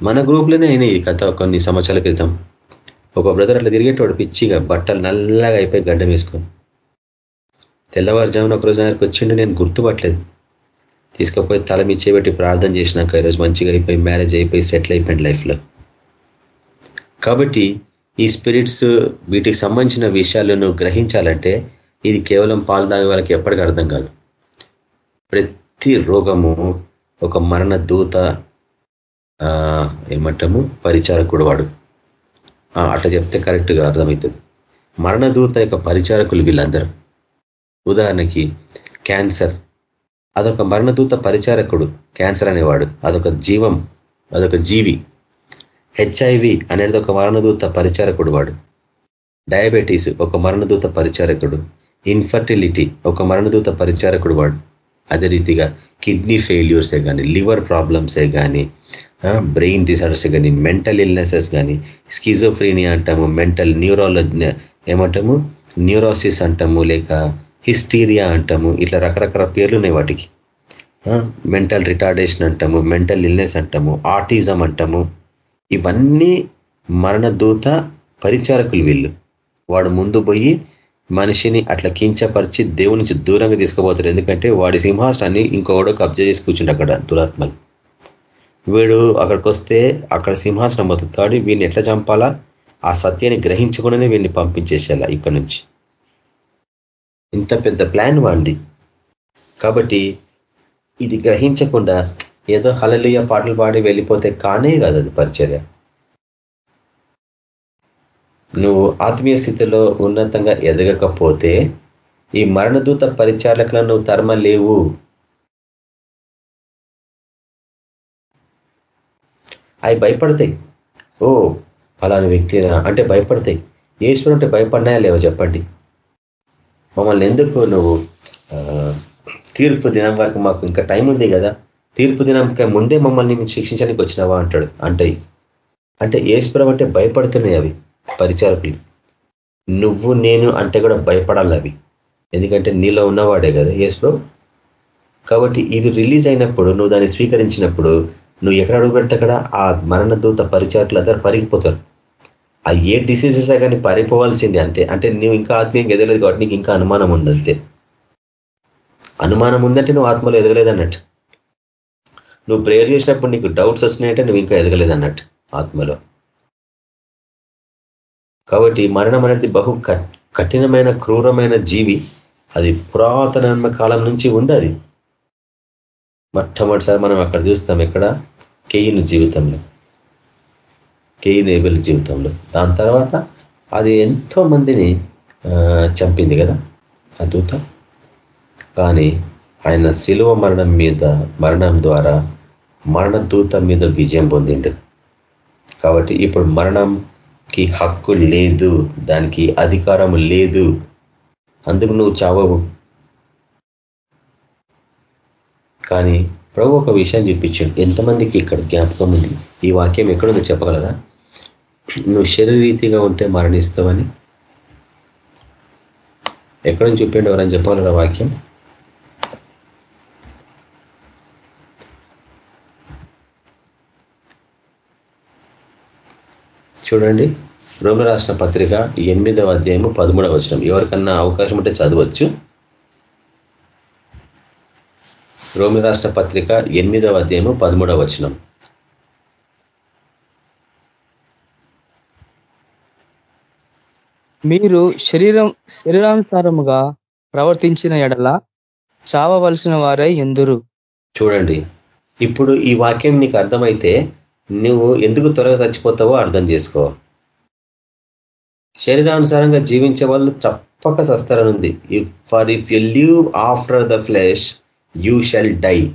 మన గ్రూప్లోనే అయినాయి కథ కొన్ని సంవత్సరాల క్రితం. ఒక బ్రదర్ అట్లా తిరిగేటోడు పిచ్చిగా బట్టలు నల్లగా అయిపోయి గడ్డం వేసుకొని. తెల్లవారుజామున ఒకరోజు ఆయనకు వచ్చిండు నేను గుర్తుపట్టలేదు. తీసుకపోయి తల మిచ్చేబెట్టి ప్రార్థన చేసినాక ఈరోజు మంచిగా అయిపోయి మ్యారేజ్ అయిపోయి సెటిల్ అయిపోయింది లైఫ్లో కాబట్టి ఈ స్పిరిట్స్ వీటికి సంబంధించిన విషయాలను గ్రహించాలంటే ఇది కేవలం పాలు తాగే వాళ్ళకి ఎప్పటికీ అర్థం కాదు. ప్రతి రోగము ఒక మరణ దూత ఏమంటాము పరిచారకుడు వాడు. అట్లా చెప్తే కరెక్ట్గా అర్థమవుతుంది. మరణదూత యొక్క పరిచారకులు వీళ్ళందరూ. ఉదాహరణకి క్యాన్సర్ అదొక మరణదూత పరిచారకుడు క్యాన్సర్ అనేవాడు. అదొక జీవం అదొక జీవి. హెచ్ఐవి అనేది ఒక మరణదూత పరిచారకుడు వాడు. డయాబెటీస్ ఒక మరణదూత పరిచారకుడు. ఇన్ఫర్టిలిటీ ఒక మరణదూత పరిచారకుడు వాడు. అదే రీతిగా కిడ్నీ ఫెయిల్యూర్సే కానీ లివర్ ప్రాబ్లమ్సే కానీ బ్రెయిన్ డిసార్డర్స్ కానీ మెంటల్ ఇల్నెసెస్ కానీ స్కిజోఫ్రీని అంటాము మెంటల్ న్యూరాలజీ ఏమంటాము న్యూరోసిస్ అంటాము లేక హిస్టీరియా అంటాము ఇట్లా రకరకాల పేర్లు ఉన్నాయి వాటికి. మెంటల్ రిటార్డేషన్ అంటాము మెంటల్ ఇల్నెస్ అంటాము ఆర్టిజం అంటాము. ఇవన్నీ మరణదూత పరిచారకులు వీళ్ళు. వాడు ముందు పోయి మనిషిని అట్లా కించపరిచి దేవుని నుంచి దూరంగా తీసుకుపోతారు ఎందుకంటే వాడి సింహాసనాన్ని ఇంకొకడో కబ్జా చేసి కూర్చుంటే అక్కడ దురాత్మలు. వీడు అక్కడికి వస్తే అక్కడ సింహాసనం అవుతుంది కాబట్టి వీడిని ఎట్లా చంపాలా? ఆ సత్యాన్ని గ్రహించకుండానే వీడిని పంపించేసేలా ఇక్కడి నుంచి. ఇంత పెద్ద ప్లాన్ వాడిది. కాబట్టి ఇది గ్రహించకుండా ఏదో హలలియ పాటలు పాడి వెళ్ళిపోతే కానే కాదు అది పరిచర్య. నువ్వు ఆత్మీయ స్థితిలో ఉన్నతంగా ఎదగకపోతే ఈ మరణదూత పరిచారకులను నువ్వు తరమలేవు. అవి భయపడతాయి. ఓ ఫలాని వ్యక్తి అంటే భయపడతాయి. ఈశ్వరు అంటే భయపడినాయా లేవో చెప్పండి. మమ్మల్ని ఎందుకు నువ్వు తీర్పు దినం వరకు మాకు ఇంకా టైం ఉంది కదా? తీర్పు దినంకే ముందే మమ్మల్ని శిక్షించడానికి వచ్చినావా అంటాడు. అంటే అంటే ఈశ్వరం అంటే భయపడుతున్నాయి అవి పరిచారకులు. నువ్వు నేను అంటే కూడా భయపడాలి అవి. ఎందుకంటే నీలో ఉన్నవాడే కదా ఏశ్వరం కాబట్టి ఇవి రిలీజ్ అయినప్పుడు నువ్వు దాన్ని స్వీకరించినప్పుడు నువ్వు ఎక్కడ అడుగు పెడితే అక్కడ ఆ మరణ దూత పరిచారులు అందరూ పరిగిపోతారు. ఆ ఏ డిసీజెస్ కానీ పరిపోవాల్సింది అంతే. అంటే నువ్వు ఇంకా ఆత్మీయంగా ఎదగలేదు కాబట్టి నీకు ఇంకా అనుమానం ఉందంతే అనుమానం ఉందంటే నువ్వు ఆత్మలో ఎదగలేదన్నట్టు నువ్వు ప్రేయర్ చేసినప్పుడు నీకు డౌట్స్ వస్తున్నాయంటే నువ్వు ఇంకా ఎదగలేదన్నట్టు ఆత్మలో. కాబట్టి మరణం అనేది బహు కఠినమైన క్రూరమైన జీవి. అది పురాతన కాలం నుంచి ఉంది అది. మొట్టమొదటిసారి మనం అక్కడ చూస్తాం ఎక్కడ? కేయిన్ జీవితంలో కేయిన్ ఏబెల్ జీవితంలో. దాని తర్వాత అది ఎంతో మందిని చంపింది కదా ఆ దూత. కానీ ఆయన శిలువ మరణం మీద మరణం ద్వారా మరణ దూత మీద విజయం పొందిండు. కాబట్టి ఇప్పుడు మరణంకి హక్కు లేదు దానికి అధికారం లేదు. అందుకు నువ్వు చావవు. కానీ ప్రభు ఒక విషయం చూపించాడు. ఎంతమందికి ఇక్కడ జ్ఞాపకం ఉంది? ఈ వాక్యం ఎక్కడుందో చెప్పగలరా? నువ్వు శరీరీతిగా ఉంటే మరణిస్తావని. ఎక్కడ చూపిండు ఎవరని చెప్పగలరా వాక్యం? చూడండి. రోమి రాసిన పత్రిక ఎనిమిదవ అధ్యాయము పదమూడవ వచనం. ఎవరికన్నా అవకాశం ఉంటే చదవచ్చు. రోమి రాష్ట్ర పత్రిక ఎనిమిదవ అధ్యాయము పదమూడవ వచనం. మీరు శరీరం శరీరానుసారముగా ప్రవర్తించిన ఎడల చావవలసిన వారై ఎందురు? చూడండి. ఇప్పుడు ఈ వాక్యం నీకు అర్థమైతే నువ్వు ఎందుకు త్వరగా చచ్చిపోతావో అర్థం చేసుకో. శరీరానుసారంగా జీవించే వాళ్ళు తప్పక సస్తారనుంది for if you live after the flesh you shall die.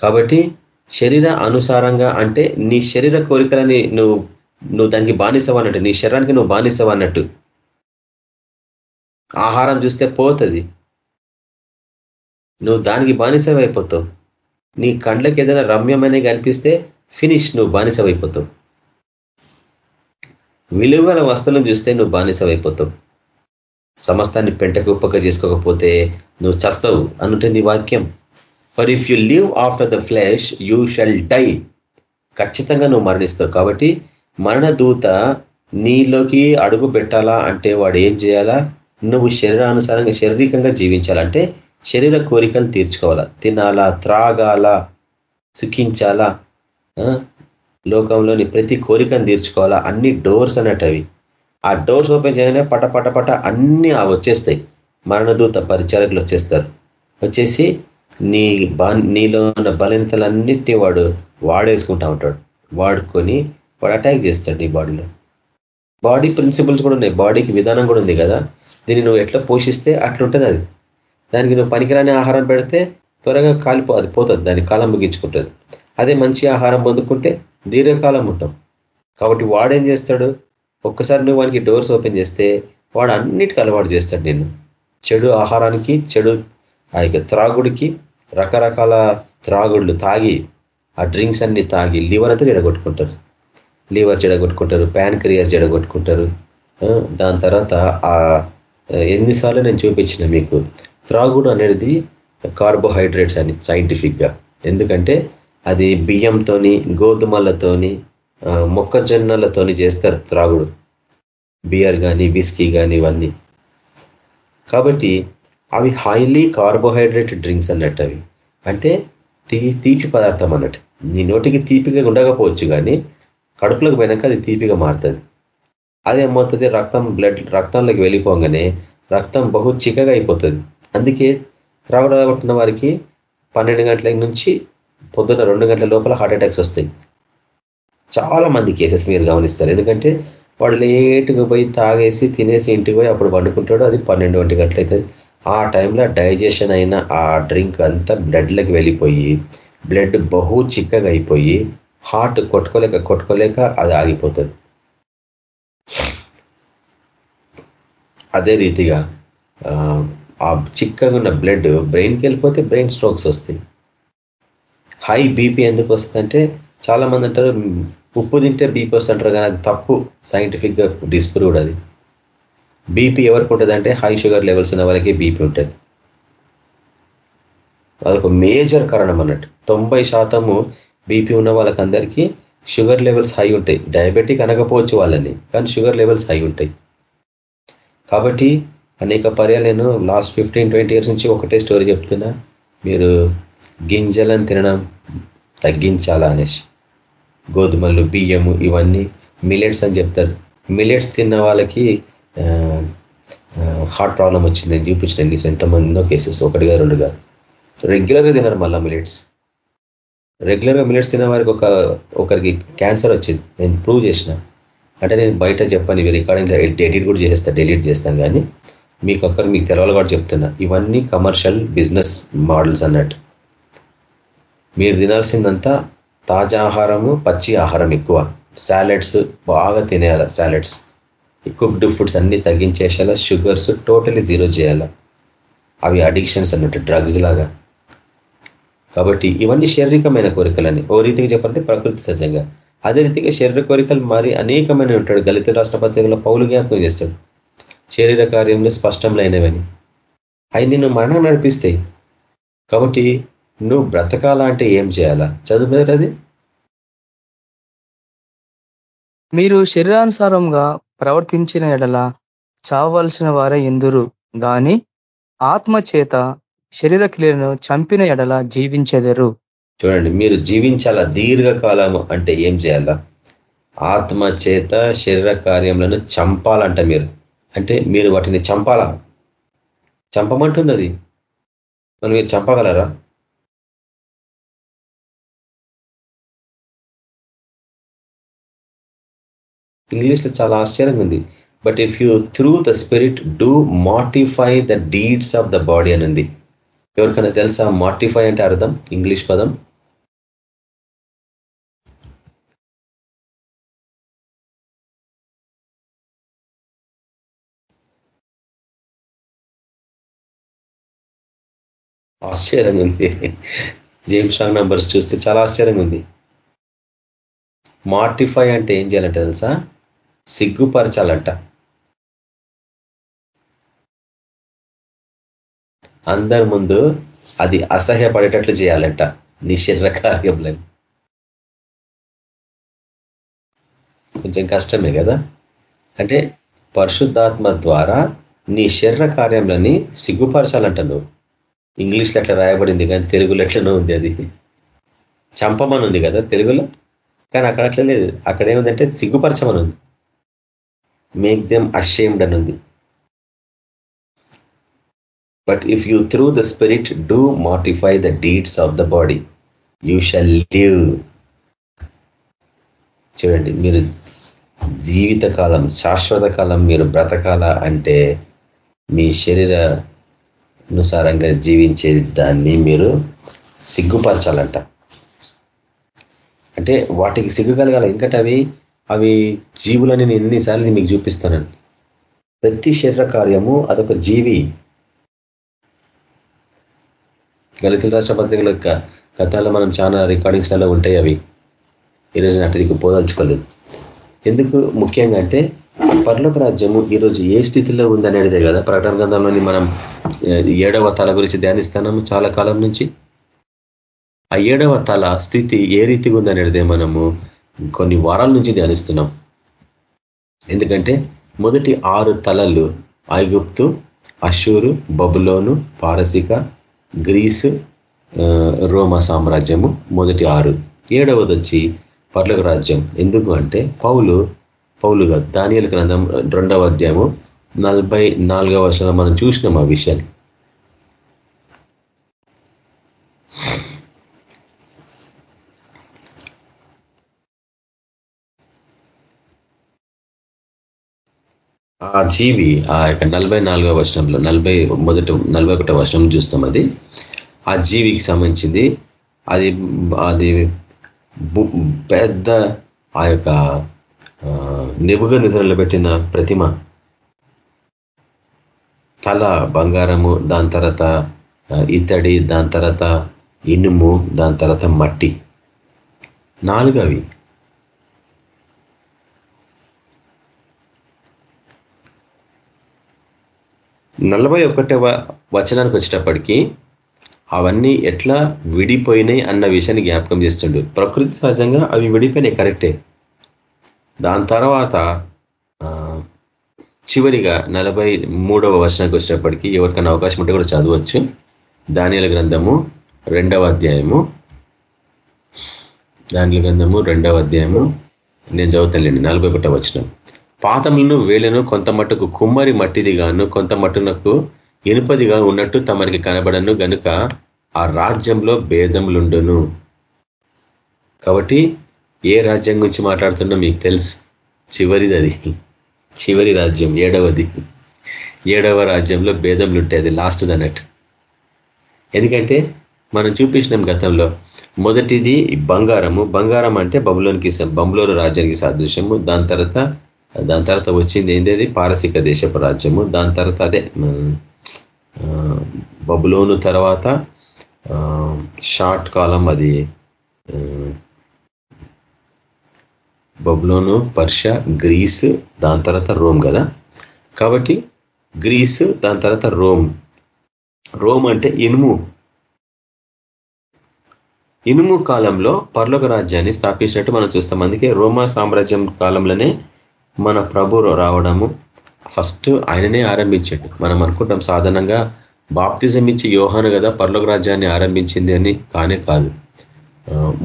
కాబట్టి శరీర అనుసారంగా అంటే నీ శరీర కోరికలని నువ్వు నువ్వు దానికి బానిసవు అన్నట్టు నీ శరీరానికి నువ్వు బానిసవు అన్నట్టు. ఆహారం చూస్తే పోతుంది. నువ్వు దానికి బానిసవైపోతావు. నీ కండ్లకి ఏదైనా రమ్యమనే కనిపిస్తే ఫినిష్ నువ్వు బానిసవైపోతావు. విలువల వస్తువులను చూస్తే నువ్వు బానిసవైపోతావు. సమస్తాన్ని పెంటకు కుప్పక చేసుకోకపోతే నువ్వు చస్తావు అనుంటుంది వాక్యం. For if you live after the flesh you shall die ఖచ్చితంగా నువ్వు మరణిస్తావు. కాబట్టి మరణ దూత నీలోకి అడుగు పెట్టాలా? అంటే వాడు ఏం చేయాలా? నువ్వు శరీరానుసారంగా శారీరకంగా జీవించాలంటే శరీర కోరికలు తీర్చుకోవాలా? తినాలా? త్రాగాల? సుఖించాలా? లోకంలోని ప్రతి కోరికను తీర్చుకోవాలా? అన్ని డోర్స్ అన్నట్టవి ఆ డోర్స్ ఓపెన్ చేయగానే పట పట పట అన్ని వచ్చేస్తాయి. మరణదూత పరిచారకులు వచ్చేస్తారు. వచ్చేసి నీ బా నీలో ఉన్న బలహీనతలన్నిటినీ వాడు వాడేసుకుంటా ఉంటాడు. వాడుకొని వాడు అటాక్ చేస్తాడు నీ బాడీలో బాడీ ప్రిన్సిపల్స్ కూడా ఉన్నాయి. బాడీకి విధానం కూడా ఉంది కదా. దీన్ని నువ్వు ఎట్లా పోషిస్తే అట్లుంటుంది అది. దానికి నువ్వు పనికిరాని ఆహారం పెడితే త్వరగా కాలిపో అది పోతుంది. దాన్ని కాలం ముగించుకుంటుంది. అదే మంచి ఆహారం పొందుకుంటే దీర్ఘకాలం ఉంటాం. కాబట్టి వాడేం చేస్తాడు? ఒక్కసారి నువ్వు వానికి డోర్స్ ఓపెన్ చేస్తే వాడు అన్నిటికీ అలవాటు చేస్తాడు నిన్ను. చెడు ఆహారానికి చెడు ఆ యొక్క త్రాగుడికి రకరకాల త్రాగుళ్ళు తాగి ఆ డ్రింక్స్ అన్ని తాగి లివర్ అయితే జడగొట్టుకుంటారు లివర్ జడగొట్టుకుంటారు ప్యాన్ క్రియాస్ జడగొట్టుకుంటారు దాని తర్వాత ఆ ఎన్నిసార్లు నేను చూపించిన మీకు త్రాగుడు అనేది కార్బోహైడ్రేట్స్ అని సైంటిఫిక్గా ఎందుకంటే అది బియ్యంతోని గోధుమలతోని మొక్కజొన్నలతోని చేస్తారు త్రాగుడు. బియర్ కానీ విస్కీ కానీ ఇవన్నీ. కాబట్టి అవి హైలీ కార్బోహైడ్రేట్ డ్రింక్స్ అన్నట్టు అవి. అంటే తీ తీపి పదార్థం అన్నట్టు. నీ నోటికి తీపిగా ఉండకపోవచ్చు కానీ కడుపులోకి పోయినాక అది తీపిగా మారుతుంది. అదేమవుతుంది రక్తం బ్లడ్ రక్తంలోకి వెళ్ళిపోగానే రక్తం బహు చిక్కగా అయిపోతుంది. అందుకే త్రాగుడబట్టిన వారికి పన్నెండు గంటల నుంచి పొద్దున్న రెండు గంటల లోపల హార్ట్ అటాక్స్ వస్తాయి. చాలా మంది కేసెస్ మీరు గమనిస్తారు. ఎందుకంటే వాడు లేటుగా పోయి తాగేసి తినేసి ఇంటికి పోయి అప్పుడు వండుకుంటాడు అది పన్నెండు ఒంటి గంటలు అవుతుంది ఆ టైంలో డైజెషన్ అయిన ఆ డ్రింక్ అంతా బ్లడ్లోకి వెళ్ళిపోయి బ్లడ్ బహు చిక్కగా అయిపోయి హార్ట్ కొట్టుకోలేక కొట్టుకోలేక అది ఆగిపోతుంది. అదే రీతిగా ఆ చిక్కగా ఉన్న బ్లడ్ బ్రెయిన్కి వెళ్ళిపోతే బ్రెయిన్ స్ట్రోక్స్ వస్తాయి. హై బీపీ ఎందుకు వస్తుందంటే చాలా మంది అంటారు ఉప్పు తింటే బీపీ వస్తుంటారు కానీ అది తప్పు. సైంటిఫిక్గా డిస్ప్రూవ్డ్ అది. బీపీ ఎవరికి ఉంటుంది అంటే హై షుగర్ లెవెల్స్ ఉన్న వాళ్ళకి బీపీ ఉంటుంది. అదొక మేజర్ కారణం అన్నట్టు. తొంభై శాతము బీపీ ఉన్న వాళ్ళకందరికీ షుగర్ లెవెల్స్ హై ఉంటాయి. డయాబెటిక్ అనకపోవచ్చు వాళ్ళని కానీ షుగర్ లెవెల్స్ హై ఉంటాయి. కాబట్టి అనేక పర్యాలు నేను లాస్ట్ ఫిఫ్టీన్ ట్వంటీ ఇయర్స్ నుంచి ఒకటే స్టోరీ చెప్తున్నా. మీరు గింజలను తినడం తగ్గించాలా అనేసి. గోధుమలు బియ్యము ఇవన్నీ మిలెట్స్ అని చెప్తారు. మిలెట్స్ తిన్న వాళ్ళకి హార్ట్ ప్రాబ్లం వచ్చింది నేను చూపించిన ఎంతమందినో కేసెస్ ఒకటిగా రెండుగా. రెగ్యులర్గా తినరు మళ్ళీ మిలెట్స్ రెగ్యులర్గా మిలెట్స్ తిన్న వారికి ఒక ఒకరికి క్యాన్సర్ వచ్చింది. నేను ప్రూవ్ చేసిన. అంటే నేను బయట చెప్పాను ఇవి రికార్డింగ్ ఎడిట్ కూడా చేస్తాను డెలీట్ చేస్తాను కానీ మీకు ఒక్కరు మీకు తెలవాలి కూడా చెప్తున్నా. ఇవన్నీ కమర్షియల్ బిజినెస్ మోడల్స్ అన్నట్టు. మీరు తినాల్సిందంతా తాజా ఆహారము పచ్చి ఆహారం ఎక్కువ. సాలెడ్స్ బాగా తినేయాల సాలెడ్స్ కుక్డ్ ఫుడ్స్ అన్ని తగ్గించేసేయాల షుగర్స్ టోటలీ జీరో చేయాల. అవి అడిక్షన్స్ అన్నట్టు డ్రగ్స్ లాగా. కాబట్టి ఇవన్నీ శారీరకమైన కోరికలని. ఓ రీతిగా చెప్పాలంటే ప్రకృతి సహజంగా. అదే రీతిగా శరీర కోరికలు మరి అనేకమైన ఉంటాడు. దళిత రాష్ట్రపతిలో పౌలు జ్ఞాపకం చేస్తాడు. శరీర కార్యంలో స్పష్టంలైనవని. అవి నిన్ను మరణం నడిపిస్తాయి. కాబట్టి నువ్వు బ్రతకాలా అంటే ఏం చేయాలా? చదువు అది మీరు శరీరానుసారంగా ప్రవర్తించిన ఎడల చావవలసిన వారే ఎందురు? గాని ఆత్మ చేత శరీర క్రియలను చంపిన ఎడల జీవించెదరు. చూడండి మీరు జీవించాలా దీర్ఘకాలము అంటే ఏం చేయాలా? ఆత్మ చేత శరీర కార్యములను చంపాలంట మీరు. అంటే మీరు వాటిని చంపాలా? చంపమంటుంది అది మరి మీరు చంపగలరా? ఇంగ్లీష్లో చాలా ఆశ్చర్యంగా ఉంది. But if you through the spirit do mortify the deeds of the body అని ఉంది ఎవరికైనా తెలుసా మాటిఫై అంటే అర్థం? ఇంగ్లీష్ పదం. ఆశ్చర్యంగా ఉంది. జేమ్స్ రాంగ్ నంబర్స్ చూస్తే చాలా ఆశ్చర్యంగా ఉంది. మాటిఫై అంటే ఏం చేయాలంటే తెలుసా? సిగ్గుపరచాలంట. అందరి ముందు అది అసహ్యపడేటట్లు చేయాలంట నీ శరీర కార్యంలో. కొంచెం కష్టమే కదా? అంటే పరిశుద్ధాత్మ ద్వారా నీ శరీర కార్యంలని సిగ్గుపరచాలంట నువ్వు. ఇంగ్లీష్లో అట్లా రాయబడింది కానీ తెలుగులో ఎట్లనో ఉంది అది. చంపమని ఉంది కదా తెలుగులో? కానీ అక్కడ అట్లా లేదు. అక్కడ ఏముందంటే సిగ్గుపరచమని ఉంది. మేక్ దెమ్ అషేమ్డ్ అని ఉంది but if you through the spirit do mortify the deeds of the body you shall live చూడండి మీరు జీవితకాలం శాశ్వత కాలం మీరు బ్రతకాల అంటే మీ శరీర అనుసారంగా జీవించే దాన్ని మీరు సిగ్గుపరచాలంట. అంటే వాటికి సిగ్గు కలగాలి. ఎందుకంటే అవి అవి జీవులని నేను ఎన్నిసార్లు మీకు చూపిస్తానండి. ప్రతి శరీర కార్యము అదొక జీవి. దళితుల రాష్ట్ర పత్రికల యొక్క గతాల్లో మనం చాలా రికార్డింగ్స్లలో ఉంటాయి అవి. ఈరోజు నాటికి పోదలుచుకోలేదు. ఎందుకు ముఖ్యంగా అంటే పర్లోక రాజ్యము ఈరోజు ఏ స్థితిలో ఉందనేదే కదా. ప్రకటన గ్రంథంలోని మనం ఏడవ తల గురించి ధ్యానిస్తున్నాము చాలా కాలం నుంచి. ఆ ఏడవ తల స్థితి ఏ రీతిగా ఉందనేదే మనము కొన్ని వారాల నుంచి ధ్యానిస్తున్నాం. ఎందుకంటే మొదటి ఆరు తలలు ఐగుప్తు అషూరు బబులోను పారసిక గ్రీసు రోమా సామ్రాజ్యము మొదటి ఆరు. ఏడవది వచ్చి పర్లక రాజ్యం. ఎందుకు అంటే పౌలు పౌలుగా దానియల గ్రంథం రెండవ అధ్యాయము నలభై నాలుగవ వర్షంలో మనం చూసినాం ఆ విషయాన్ని. ఆ జీవి ఆ యొక్క నలభై నాలుగవ వర్షంలో నలభై మొదటి నలభై ఒకటో వర్షం చూస్తాం అది. ఆ జీవికి సంబంధించింది అది అది పెద్ద ఆ యొక్క నిబుగ నిద్రలో పెట్టిన ప్రతిమ. తల బంగారము దాని తర్వాత ఇత్తడి దాని తర్వాత ఇనుము దాని తర్వాత మట్టి. నాలుగవి నలభై ఒకటవ వచనానికి వచ్చేటప్పటికీ అవన్నీ ఎట్లా విడిపోయినాయి అన్న విషయాన్ని జ్ఞాపకం చేస్తుండు. ప్రకృతి సహజంగా అవి విడిపోయినాయి కరెక్టే. దాని తర్వాత చివరిగా నలభై మూడవ వర్షానికి వచ్చేటప్పటికీ ఎవరికైనా అవకాశం ఉంటే కూడా చదవచ్చు. దానిల గ్రంథము రెండవ అధ్యాయము. దానిల గ్రంథము రెండవ అధ్యాయము. నేను చదువుతానులేండి నలభై ఒకటవ వచనం. పాతములను వేలను కొంత మట్టుకు కుమ్మరి మట్టిది గాను కొంత మట్టునకు ఇనుపదిగా ఉన్నట్టు తమరికి కనబడను గనుక ఆ రాజ్యంలో భేదములుండును. కాబట్టి ఏ రాజ్యం గురించి మాట్లాడుతున్నా మీకు తెలుసు. చివరిది అది చివరి రాజ్యం ఏడవది. ఏడవ రాజ్యంలో భేదములు ఉంటాయి అది లాస్ట్ అన్నట్టు. ఎందుకంటే మనం చూపించినాం గతంలో మొదటిది బంగారము. బంగారం అంటే బబులోనికి బబులోను రాజ్యానికి సాదృశ్యము. దాని తర్వాత దాని తర్వాత వచ్చింది ఏంది పారసిక దేశపు రాజ్యము దాని తర్వాత అదే బబులోను తర్వాత షార్ట్ కాలం అది బబులోను పర్ష గ్రీస్ దాని తర్వాత రోమ్ కదా? కాబట్టి గ్రీస్ దాని తర్వాత రోమ్. రోమ్ అంటే ఇనుము. ఇనుము కాలంలో పర్లోక రాజ్యాన్ని స్థాపించినట్టు మనం చూస్తాం. అందుకే రోమా సామ్రాజ్యం కాలంలోనే మన ప్రభు రావడము ఫస్ట్ ఆయననే ఆరంభించాడు. మనం అనుకుంటాం సాధారణంగా బాప్తిజం ఇచ్చి యోహాను కదా పర్లోక రాజ్యాన్ని ఆరంభించింది అని కానే కాదు.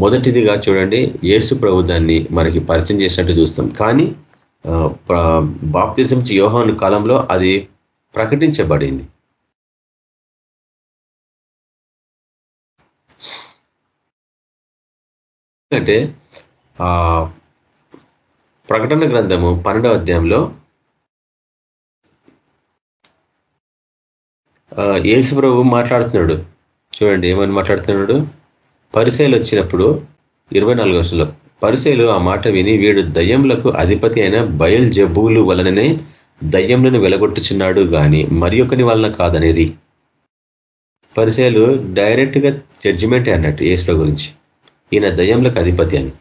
మొదటిదిగా చూడండి యేసు ప్రభు దాన్ని మనకి పరిచయం చేసినట్టు చూస్తాం. కానీ బాప్తిజం ఇచ్చి యోహాను కాలంలో అది ప్రకటించబడింది. ఎందుకంటే ప్రకటన గ్రంథము పన్నెండవ అధ్యాయంలో యేసు ప్రభు మాట్లాడుతున్నాడు. చూడండి ఏమని మాట్లాడుతున్నాడు? పరిశైలు వచ్చినప్పుడు ఇరవై నాలుగు వర్షంలో పరిశైలు ఆ మాట విని వీడు దయ్యంలకు అధిపతి అయిన బయల్ జబ్బులు వలననే దయ్యంలను వెలగొట్టుచున్నాడు కానీ మరి ఒకని వలన కాదనేది. పరిశైలు డైరెక్ట్గా జడ్జిమెంటే అన్నట్టు ఏసుల గురించి. ఈయన దయ్యంలకు అధిపతి అని.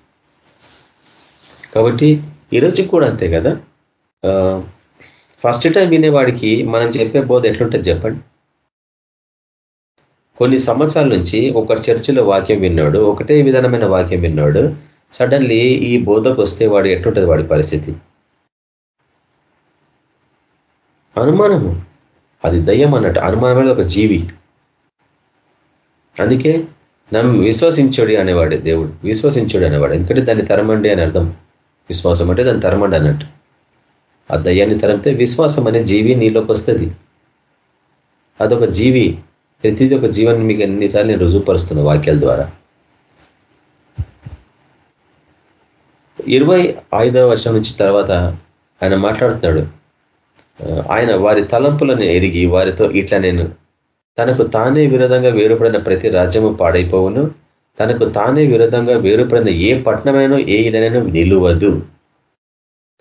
కాబట్టి ఈరోజు కూడా అంతే కదా? ఫస్ట్ టైం వినేవాడికి మనం చెప్పే బోధ ఎట్లుంటుంది చెప్పండి. కొన్ని సంవత్సరాల నుంచి ఒక చర్చిలో వాక్యం విన్నాడు ఒకటే విధానమైన వాక్యం విన్నాడు. సడన్లీ ఈ బోధకు వస్తే వాడు ఎట్లుంటుంది వాడి పరిస్థితి? అనుమానము. అది దయ్యం అన్నట్టు అనుమానం అనేది ఒక జీవి. అందుకే నమ్ విశ్వసించుడి అనేవాడు దేవుడు విశ్వసించుడు అనేవాడు. ఎందుకంటే దాన్ని తరమండి అని అర్థం. విశ్వాసం అంటే దాన్ని తరమండి అన్నట్టు. ఆ దయ్యాన్ని తరంతే విశ్వాసం అనే జీవి నీలోకి వస్తుంది. అదొక జీవి ప్రతిదీ ఒక జీవన్ మీకు ఎన్నిసార్లు నేను రుజువుపరుస్తున్న వాక్యాల ద్వారా. ఇరవై ఐదవ వర్షం నుంచి తర్వాత ఆయన మాట్లాడుతున్నాడు. ఆయన వారి తలంపులను ఎరిగి వారితో ఇట్లా నేను తనకు తానే విరోధంగా వేరుపడిన ప్రతి రాజ్యము పాడైపోవును. తనకు తానే విరోధంగా వేరుపడిన ఏ పట్టణమైనా ఏ ఇలనైనా నిలువదు.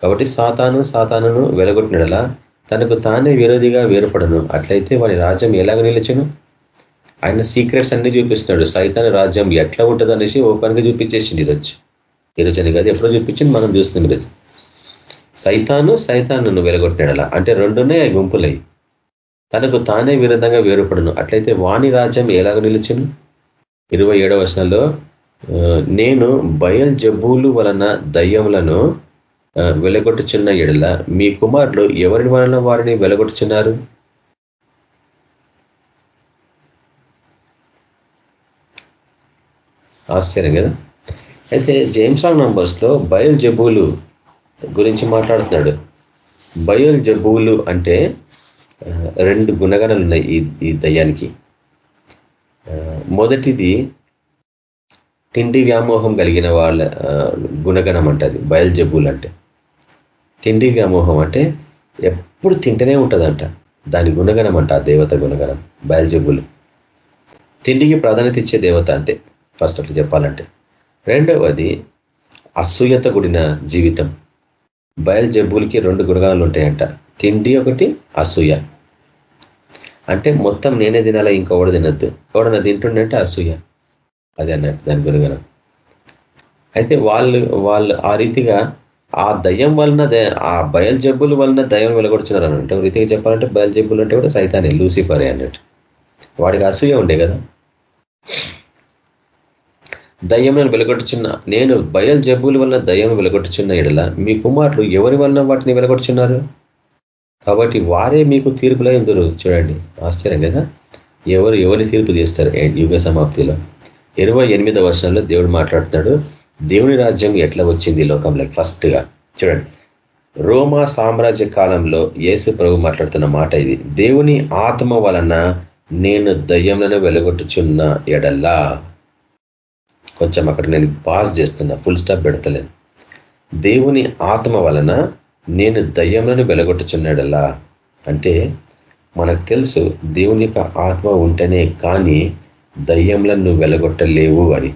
కాబట్టి సాతాను సాతానును వెలగొట్టినడలా తనకు తానే విరోధిగా వేరుపడను. అట్లయితే వాడి రాజ్యం ఎలాగ నిలిచను? ఆయన సీక్రెట్స్ అన్ని చూపిస్తున్నాడు. సైతాన్ రాజ్యం ఎట్లా ఉంటుంది అనేసి ఓపెన్గా చూపించేసింది ఈరోజు. ఈరోజు అని కాదు ఎప్పుడో చూపించింది మనం చూస్తున్నాం ఈరోజు. సైతాను సైతాను వెలగొట్టినడలా. అంటే రెండునే గుంపులై. తనకు తానే విరుద్ధంగా వేరుపడను. అట్లయితే వాణి రాజ్యం ఎలాగ నిలిచను? ఇరవై ఏడవ వర్షంలో నేను బయల్ జబ్బులు వలన దయ్యములను వెలగొట్టుచున్న ఎడల మీ కుమారులు ఎవరి వలన వారిని వెలగొట్టుచున్నారు? ఆశ్చర్యం కదా? అయితే జేమ్స్ రాంగ్ నంబర్స్లో బయల్ జబ్బులు గురించి మాట్లాడుతున్నాడు. బయల్ జబ్బులు అంటే రెండు గుణగణాలు ఉన్నాయి ఈ ఈ దయ్యానికి. మొదటిది తిండి వ్యామోహం కలిగిన వాళ్ళ గుణగణం అంటది బయల్జబుల్ అంటే. తిండి వ్యామోహం అంటే ఎప్పుడు తింటేనే ఉంటుందంట. దాని గుణగణం అంట ఆ దేవత గుణగణం బయల్జబుల్ తిండికి ప్రాధాన్యత ఇచ్చే దేవత అంతే ఫస్ట్ అట్లా చెప్పాలంటే. రెండవది అసూయత కూడిన జీవితం. బయల్జబుల్కి రెండు గుణగణాలు ఉంటాయంట. తిండి ఒకటి అసూయ. అంటే మొత్తం నేనే తినాలా ఇంకొకటి తినద్దు. ఎవడన్నా తింటుండంటే అసూయ. అది అన్నట్టు దాని గురుగనం అయితే వాళ్ళు వాళ్ళు ఆ రీతిగా ఆ దయ్యం వలన ఆ బయల్ జబ్బుల వలన దయ్యం వెలగొడుచున్నారు అన్నట్టు రీతిగా చెప్పాలంటే బయల్ జబ్బులు అంటే కూడా సైతానే లూసిఫరే అన్నట్టు. వాడికి అసూయ ఉండే కదా. దయ్యం నేను వెలగొట్టుచున్న నేను బయల్ జబ్బుల వలన దయ్యం వెలగొట్టుచున్న ఎడల మీ కుమారులు ఎవరి వలన వాటిని వెలగొట్టుచున్నారు కాబట్టి వారే మీకు తీర్పులో ఎందురు? చూడండి ఆశ్చర్యం కదా? ఎవరు ఎవరి తీర్పు తీస్తారు? యుగ సమాప్తిలో. ఇరవై ఎనిమిదో వర్షంలో దేవుడు మాట్లాడుతున్నాడు. దేవుని రాజ్యం ఎట్లా వచ్చింది లోకంలో? ఫస్ట్గా చూడండి. రోమా సామ్రాజ్య కాలంలో యేసు ప్రభు మాట్లాడుతున్న మాట ఇది. దేవుని ఆత్మ వలన నేను దయ్యంలను వెలగొట్టుచున్న ఎడల్లా కొంచెం అక్కడ నేను పాస్ చేస్తున్నా ఫుల్ స్టాప్ పెడతలేను. దేవుని ఆత్మ వలన నేను దయ్యంలను వెలగొట్టుచున్నాడల్లా అంటే మనకు తెలుసు దేవుని యొక్క ఆత్మ ఉంటేనే కానీ దయ్యంలను నువ్వు వెలగొట్టలేవు అని.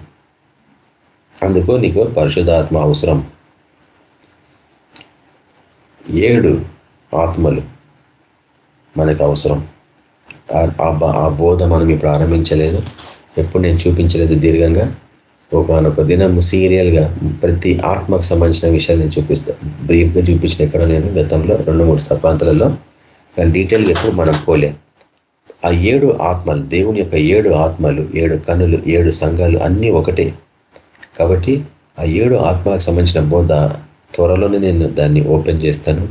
అందుకు నీకు పరిశుధాత్మ అవసరం. ఏడు ఆత్మలు మనకు అవసరం. ఆ బోధ మనం ప్రారంభించలేదు ఎప్పుడు నేను చూపించలేదు దీర్ఘంగా. ఒకనొక దినం సీరియల్గా ప్రతి ఆత్మకు సంబంధించిన విషయాలు నేను చూపిస్తాను బ్రీఫ్గా చూపించిన ఎక్కడ నేను గతంలో రెండు మూడు ప్రాంతాలలో కానీ డీటెయిల్గా ఎప్పుడు మనం పోలేం. ఆ ఏడు ఆత్మలు దేవుని యొక్క ఏడు ఆత్మలు ఏడు కన్నులు ఏడు సంఘాలు అన్నీ ఒకటే. కాబట్టి ఆ ఏడు ఆత్మకు సంబంధించిన బోధ త్వరలోనే నేను దాన్ని ఓపెన్ చేస్తాను.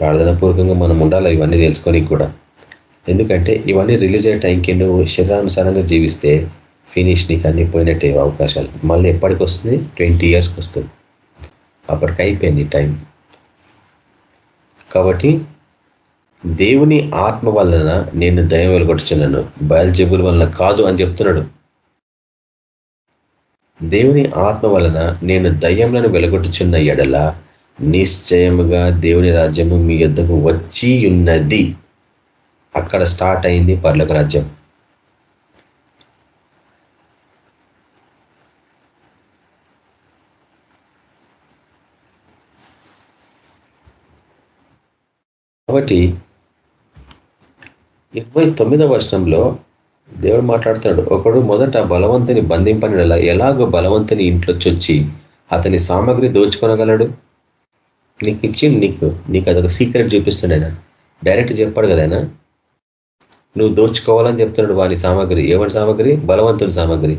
ప్రార్థనాపూర్వకంగా మనం ఉండాలి ఇవన్నీ తెలుసుకొని కూడా. ఎందుకంటే ఇవన్నీ రిలీజ్ అయ్యే టైంకి నువ్వు శరీరానుసారంగా జీవిస్తే ఫినిష్ నీకు అన్ని పోయినట్టే అవకాశాలు. మళ్ళీ ఎప్పటికి వస్తుంది ట్వంటీ ఇయర్స్కి వస్తుంది. అప్పటికి అయిపోయింది టైం. కాబట్టి దేవుని ఆత్మ వలన నేను దయం వెలుగొట్టుచున్నాను. బయల్జబుల్ వలన కాదు అని చెప్తున్నాడు. దేవుని ఆత్మ వలన నేను దయ్యంలను వెలగొట్టుచున్న ఎడల నిశ్చయముగా దేవుని రాజ్యము మీ యొద్దకు వచ్చి ఉన్నది. అక్కడ స్టార్ట్ అయింది పర్లక రాజ్యం. కాబట్టి ఇరవై తొమ్మిదవ వర్షంలో దేవుడు మాట్లాడతాడు ఒకడు మొదట బలవంతుని బంధింపని ఎలాగో బలవంతుని ఇంట్లో వచ్చి అతని సామాగ్రి దోచుకొనగలడు? నీకు ఇచ్చి నీకు నీకు అదొక సీక్రెట్ చూపిస్తుండేనా డైరెక్ట్ చెప్పాడు కదా నువ్వు దోచుకోవాలని చెప్తున్నాడు వాని సామాగ్రి. ఎవరి సామాగ్రి? బలవంతుని సామాగ్రి.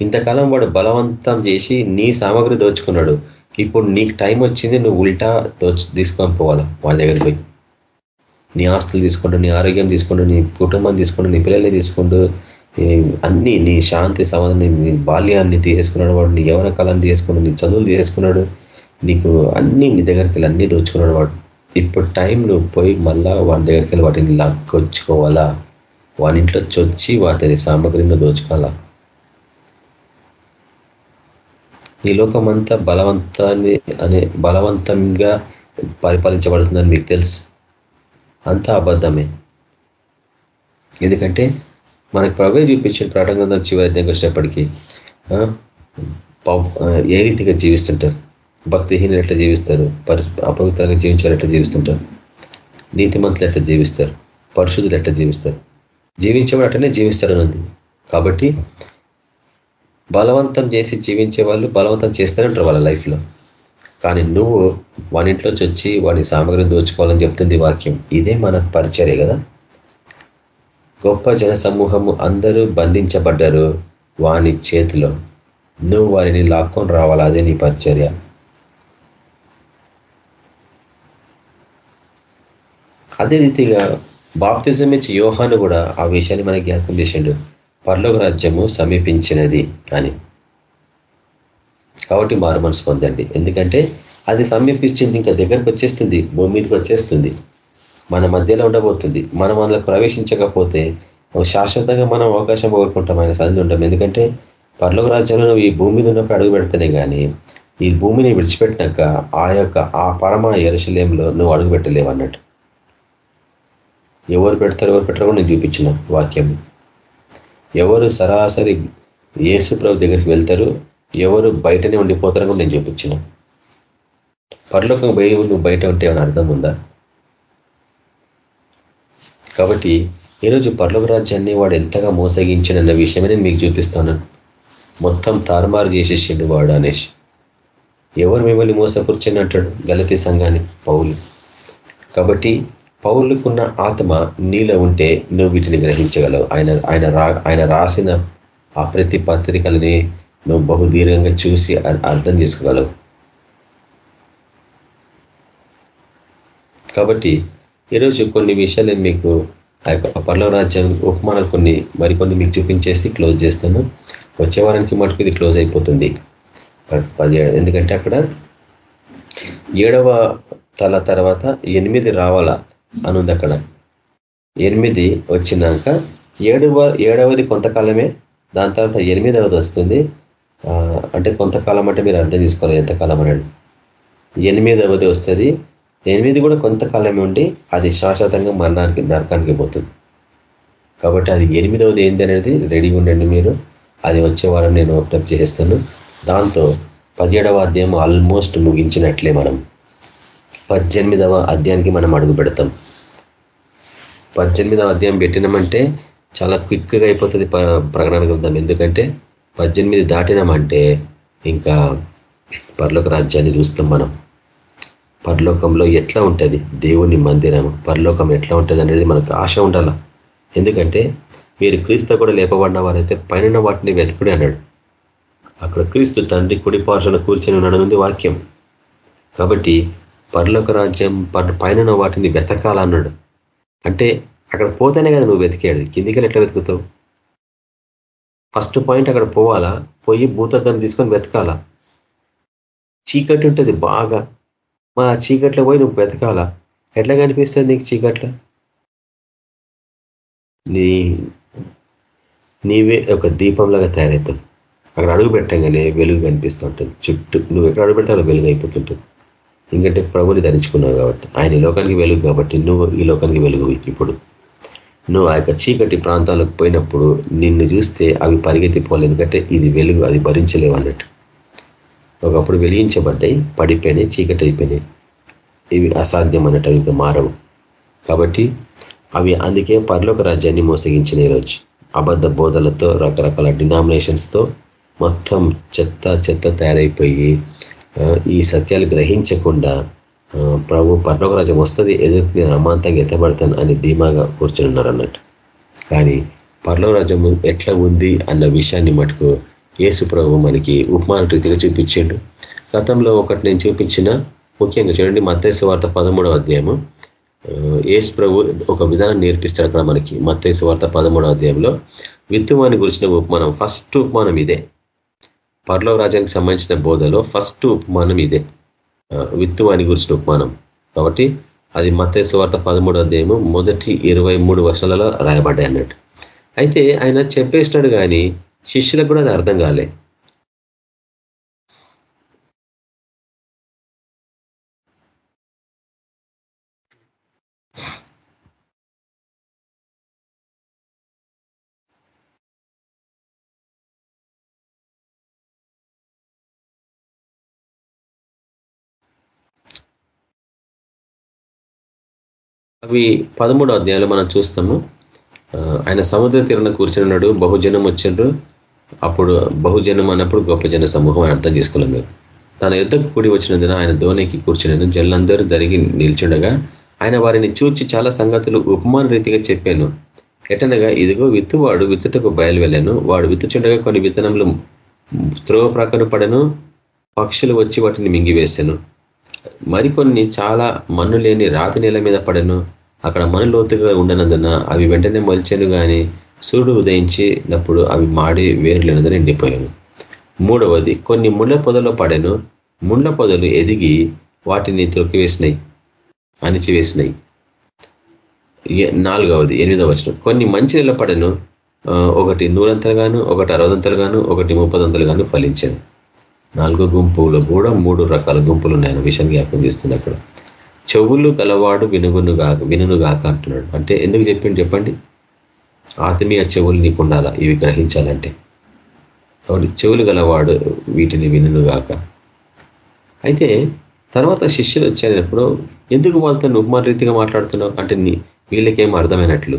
ఇంతకాలం వాడు బలవంతం చేసి నీ సామాగ్రి దోచుకున్నాడు. ఇప్పుడు నీకు టైం వచ్చింది నువ్వు ఉల్టా దోచు తీసుకొని పోవాలి? వాళ్ళ దగ్గర పోయి. నీ ఆస్తులు తీసుకుంటూ నీ ఆరోగ్యం తీసుకుంటూ నీ కుటుంబం తీసుకుంటూ నీ పిల్లల్ని తీసుకుంటూ అన్ని నీ శాంతి సమాధానం నీ బాల్యాన్ని తీసేసుకున్నాడు వాడు నీ యవన కాలాన్ని తీసుకున్నాడు నీ చదువులు తీసేసుకున్నాడు నీకు అన్ని నీ దగ్గరికి వెళ్ళి అన్ని దోచుకున్నాడు వాడు. ఇప్పుడు టైం నువ్వు పోయి మళ్ళా వాడి దగ్గరికి వెళ్ళి వాటిని లాక్కొచ్చుకోవాలా? వాని ఇంట్లో చొచ్చి వాటిని సామగ్రిని దోచుకోవాలా? ఈ లోకమంతా బలవంతాన్ని అనే బలవంతంగా పరిపాలించబడుతుందని మీకు తెలుసు. అంతా అబద్ధమే. ఎందుకంటే మనకు ప్రభే చూపించిన ప్రకటన చివరి అధ్యాయంకి వచ్చేటప్పటికీ ఏ రీతిగా జీవిస్తుంటారు? భక్తిహీనులు ఎట్లా జీవిస్తారు? పరి అపవిత్రంగా జీవించారు ఎట్లా జీవిస్తుంటారు? నీతిమంతులు ఎట్లా జీవిస్తారు? పరిశుద్ధులు ఎట్లా జీవిస్తారు? జీవించేవాడు అట్లనే జీవిస్తారని కాబట్టి బలవంతం చేసి జీవించే వాళ్ళు బలవంతం చేస్తారంటారు వాళ్ళ లైఫ్లో. కానీ నువ్వు వానింట్లోంచి వచ్చి వాని సామగ్రిని దోచుకోవాలని చెప్తుంది వాక్యం. ఇదే మన పరిచర్య కదా? గొప్ప జన సమూహము అందరూ బంధించబడ్డారు వాని చేతిలో. నువ్వు వారిని లాక్కొని రావాలి? అదే నీ పరిచర్య. అదే రీతిగా బాప్తిజం ఇచ్చి యోహాను కూడా ఆ విషయాన్ని మనకి జ్ఞాపకం చేసిండు. పర్లోక రాజ్యము సమీపించినది అని. కాబట్టి మారు మనసు పొందండి. ఎందుకంటే అది సమీపించింది ఇంకా దగ్గరకు వచ్చేస్తుంది భూమి మీదకి వచ్చేస్తుంది మన మధ్యలో ఉండబోతుంది. మనం అందులో ప్రవేశించకపోతే శాశ్వతంగా మనం అవకాశం కోరుకుంటాం ఆయన సదులు ఉంటాం ఎందుకంటే పర్లోక రాజ్యంలో నువ్వు ఈ భూమి మీద ఉన్నప్పుడు అడుగు పెడితేనే కానీ ఈ భూమిని విడిచిపెట్టినాక ఆ యొక్క ఆ పరమ ఎరుశలేంలో నువ్వు అడుగు పెట్టలేవు అన్నట్టు. ఎవరు పెడతారు ఎవరు పెట్టారో నేను చూపించిన వాక్యం. ఎవరు సరాసరి యేసు ప్రభు దగ్గరికి వెళ్తారు ఎవరు బయటనే ఉండిపోతారని నేను చూపించిన. పరలోకం పోయి నువ్వు బయట ఉంటే ఏమైనా అర్థం ఉందా? కాబట్టి ఈరోజు పర్లోక రాజ్యాన్ని వాడు ఎంతగా మోసగించినన్న విషయమే నేను మీకు చూపిస్తాను. మొత్తం తారుమారు చేసేసిండు వాడు అనేసి ఎవరు మిమ్మల్ని మోసపరిచని అంటాడు గలతీ సంఘాన్ని పౌలు. కాబట్టి పౌలుకున్న ఆత్మ నీలో ఉంటే నువ్వు వీటిని గ్రహించగలవు. ఆయన ఆయన ఆయన రాసిన ఆ ప్రతి పత్రికలని నువ్వు బహుదీర్ఘంగా చూసి అర్థం చేసుకోగలవు. కాబట్టి ఈరోజు కొన్ని విషయాలు మీకు ఆ యొక్క పర్లవ రాజ్యం ఉపమానాలు కొన్ని మరికొన్ని మీకు చూపించేసి క్లోజ్ చేస్తాను. వచ్చే వారానికి మటుకు ఇది క్లోజ్ అయిపోతుంది. ఎందుకంటే అక్కడ ఏడవ తల తర్వాత ఎనిమిది రావాల అనుంది అక్కడ. ఎనిమిది వచ్చినాక ఏడవ ఏడవది కొంతకాలమే దాని తర్వాత ఎనిమిదవది వస్తుంది. అంటే కొంతకాలం అంటే మీరు అర్థం తీసుకోవాలి ఎంతకాలం అనండి ఎనిమిదవది వస్తుంది. ఎనిమిది కూడా కొంతకాలమే ఉండి అది శాశ్వతంగా మరణానికి నరకానికి పోతుంది. కాబట్టి అది ఎనిమిదవది ఏంది అనేది రెడీగా ఉండండి మీరు. అది వచ్చే వారం నేను ఓపెన్ చేస్తాను దాంతో పదిహేడవ అధ్యాయం ఆల్మోస్ట్ ముగించినట్లే మనం. పద్దెనిమిదవ అధ్యాయానికి మనం అడుగు పెడతాం. పద్దెనిమిదవ అధ్యాయం పెట్టినామంటే చాలా క్విక్గా అయిపోతుంది ప్రకటన గ్రంథం. ఎందుకంటే పద్దెనిమిది దాటినామంటే ఇంకా పర్లోక రాజ్యాన్ని చూస్తాం మనం. పరలోకంలో ఎట్లా ఉంటుంది? దేవుని మందిరము పరలోకం ఎట్లా ఉంటుంది అనేది మనకు ఆశ ఉండాల. ఎందుకంటే మీరు క్రీస్తు కూడా లేపబడిన వారైతే పైన వాటిని వెతుకుడి అన్నాడు. అక్కడ క్రీస్తు తండ్రి కుడి పార్షణ కూర్చొని ఉన్నాడనుంది వాక్యం. కాబట్టి పర్లోక రాజ్యం పైన వాటిని వెతకాలన్నాడు. అంటే అక్కడ పోతేనే కదా నువ్వు వెతికాడు కిందికి ఎట్లా వెతుకుతావు? ఫస్ట్ పాయింట్ అక్కడ పోవాలా? పోయి భూతద్దం తీసుకొని వెతకాలా? చీకటి ఉంటుంది బాగా. మరి ఆ చీకట్లో పోయి నువ్వు వెతకాలా? ఎట్లా కనిపిస్తుంది నీకు చీకట్లో? నీ నీవే ఒక దీపంలాగా తయారవుతావు. అక్కడ అడుగు పెట్టంగానే వెలుగు కనిపిస్తూ ఉంటుంది చుట్టూ నువ్వు ఎక్కడ అడుగు పెడితే అక్కడ వెలుగు అయిపోతుంటుంది. ఎందుకంటే ప్రభుని ధరించుకున్నావు కాబట్టి. ఆయన ఈ లోకానికి వెలుగు కాబట్టి నువ్వు ఈ లోకానికి వెలుగు ఇప్పుడు. నువ్వు ఆ యొక్క చీకటి ప్రాంతాలకు పోయినప్పుడు నిన్ను చూస్తే అవి పరిగెత్తిపోవాలి ఎందుకంటే ఇది వెలుగు అది భరించలేవు అన్నట్టు. ఒకప్పుడు వెలిగించబడ్డాయి పడిపోయినాయి చీకటి అయిపోయినాయి. ఇవి అసాధ్యం అన్నట్టు ఇంకా మారవు. కాబట్టి అవి అందుకే పర్లోక రాజ్యాన్ని మోసగించిన ఈరోజు. అబద్ధ బోధలతో రకరకాల డినామినేషన్స్తో మొత్తం చెత్త చెత్త తయారైపోయి ఈ సత్యాలు గ్రహించకుండా ప్రభు పర్లోకరాజ్యం వస్తుంది ఎదురు నేను అమాంతంగా ఎత్తబడతాను అని ధీమాగా కూర్చొని ఉన్నారన్నట్టు అన్నట్టు కానీ పర్లోకరాజ్యం ఎట్లా ఉంది అన్న విషయాన్ని మటుకు యేసు ప్రభు మనకి ఉపమాన రీతిగా చూపించిండు. గతంలో ఒకటి నేను చూపించిన ముఖ్యంగా చూడండి మత్తేసు వార్త పదమూడవ అధ్యాయము. ఏసు ప్రభు ఒక విధానం నేర్పిస్తాడు అక్కడ మనకి మత్తేసు వార్త పదమూడవ అధ్యాయంలో. విత్తువాని గురించిన ఉపమానం ఫస్ట్ ఉపమానం ఇదే. పర్లో రాజ్యానికి సంబంధించిన బోధలో ఫస్ట్ ఉపమానం ఇదే. విత్తువాని గురించిన ఉపమానం. కాబట్టి అది మత్తేసు వార్త పదమూడో అధ్యాయము మొదటి ఇరవై మూడు వర్షాలలో రాయబడ్డాయి అన్నట్టు. అయితే ఆయన చెప్పేసినాడు కానీ శిష్యులకు కూడా అది అర్థం కాలే. అవి పదమూడో అధ్యాయంలో మనం చూస్తాము. ఆయన సముద్ర తీరణ కూర్చున్నాడు బహుజనం వచ్చిండ్రు. అప్పుడు బహుజనం అన్నప్పుడు గొప్ప జన సమూహం అని అర్థం చేసుకోలేం మీరు తన యుద్ధకు కూడి వచ్చినందున ఆయన ధోనికి కూర్చున్నాను జల్లందరూ జరిగి నిల్చుండగా ఆయన వారిని చూచి చాలా సంగతులు ఉపమాన రీతిగా చెప్పాను. ఎటనగా ఇదిగో విత్తువాడు విత్తుటకు బయలు వెళ్ళాను వాడు విత్తుచుండగా కొన్ని విత్తనములు త్రోవ ప్రకారం పడను. పక్షులు వచ్చి వాటిని మింగివేశాను. మరికొన్ని చాలా మన్ను లేని రాతి నేల మీద పడను. అక్కడ మనలోతుగా ఉండనందున అవి వెంటనే మొలిచాను కానీ సూర్యుడు ఉదయించినప్పుడు అవి మాడి వేరులేనందున ఎండిపోయాను మూడవది కొన్ని ముళ్ళ పొదలో పడాను ముళ్ళ పొదలు ఎదిగి వాటిని త్రొక్కివేసినాయి అణిచివేసినాయి నాలుగవది ఎనిమిదవ వచనం. కొన్ని మంచి నెల పడను ఒకటి నూరంతలుగాను ఒకటి అరవదంతలుగాను ఒకటి ముప్పదంతలుగాను ఫలించాను. నాలుగో గుంపులో కూడా మూడు రకాల గుంపులు ఉన్నాయని విషయం జ్ఞాపకం చేస్తుంది అక్కడ చెవులు గలవాడు వినుగును గాక వినును అంటున్నాడు. అంటే ఎందుకు చెప్పిండు చెప్పండి? ఆత్మీయ చెవులు నీకు ఉండాలా? ఇవి గ్రహించాలంటే. కాబట్టి చెవులు గలవాడు వీటిని వినును గాక. అయితే తర్వాత శిష్యులు వచ్చేటప్పుడు ఎందుకు వాళ్ళతో ఉపమాన రీతిగా మాట్లాడుతున్నావు? అంటే నీ వీళ్ళకేం అర్థమైనట్లు?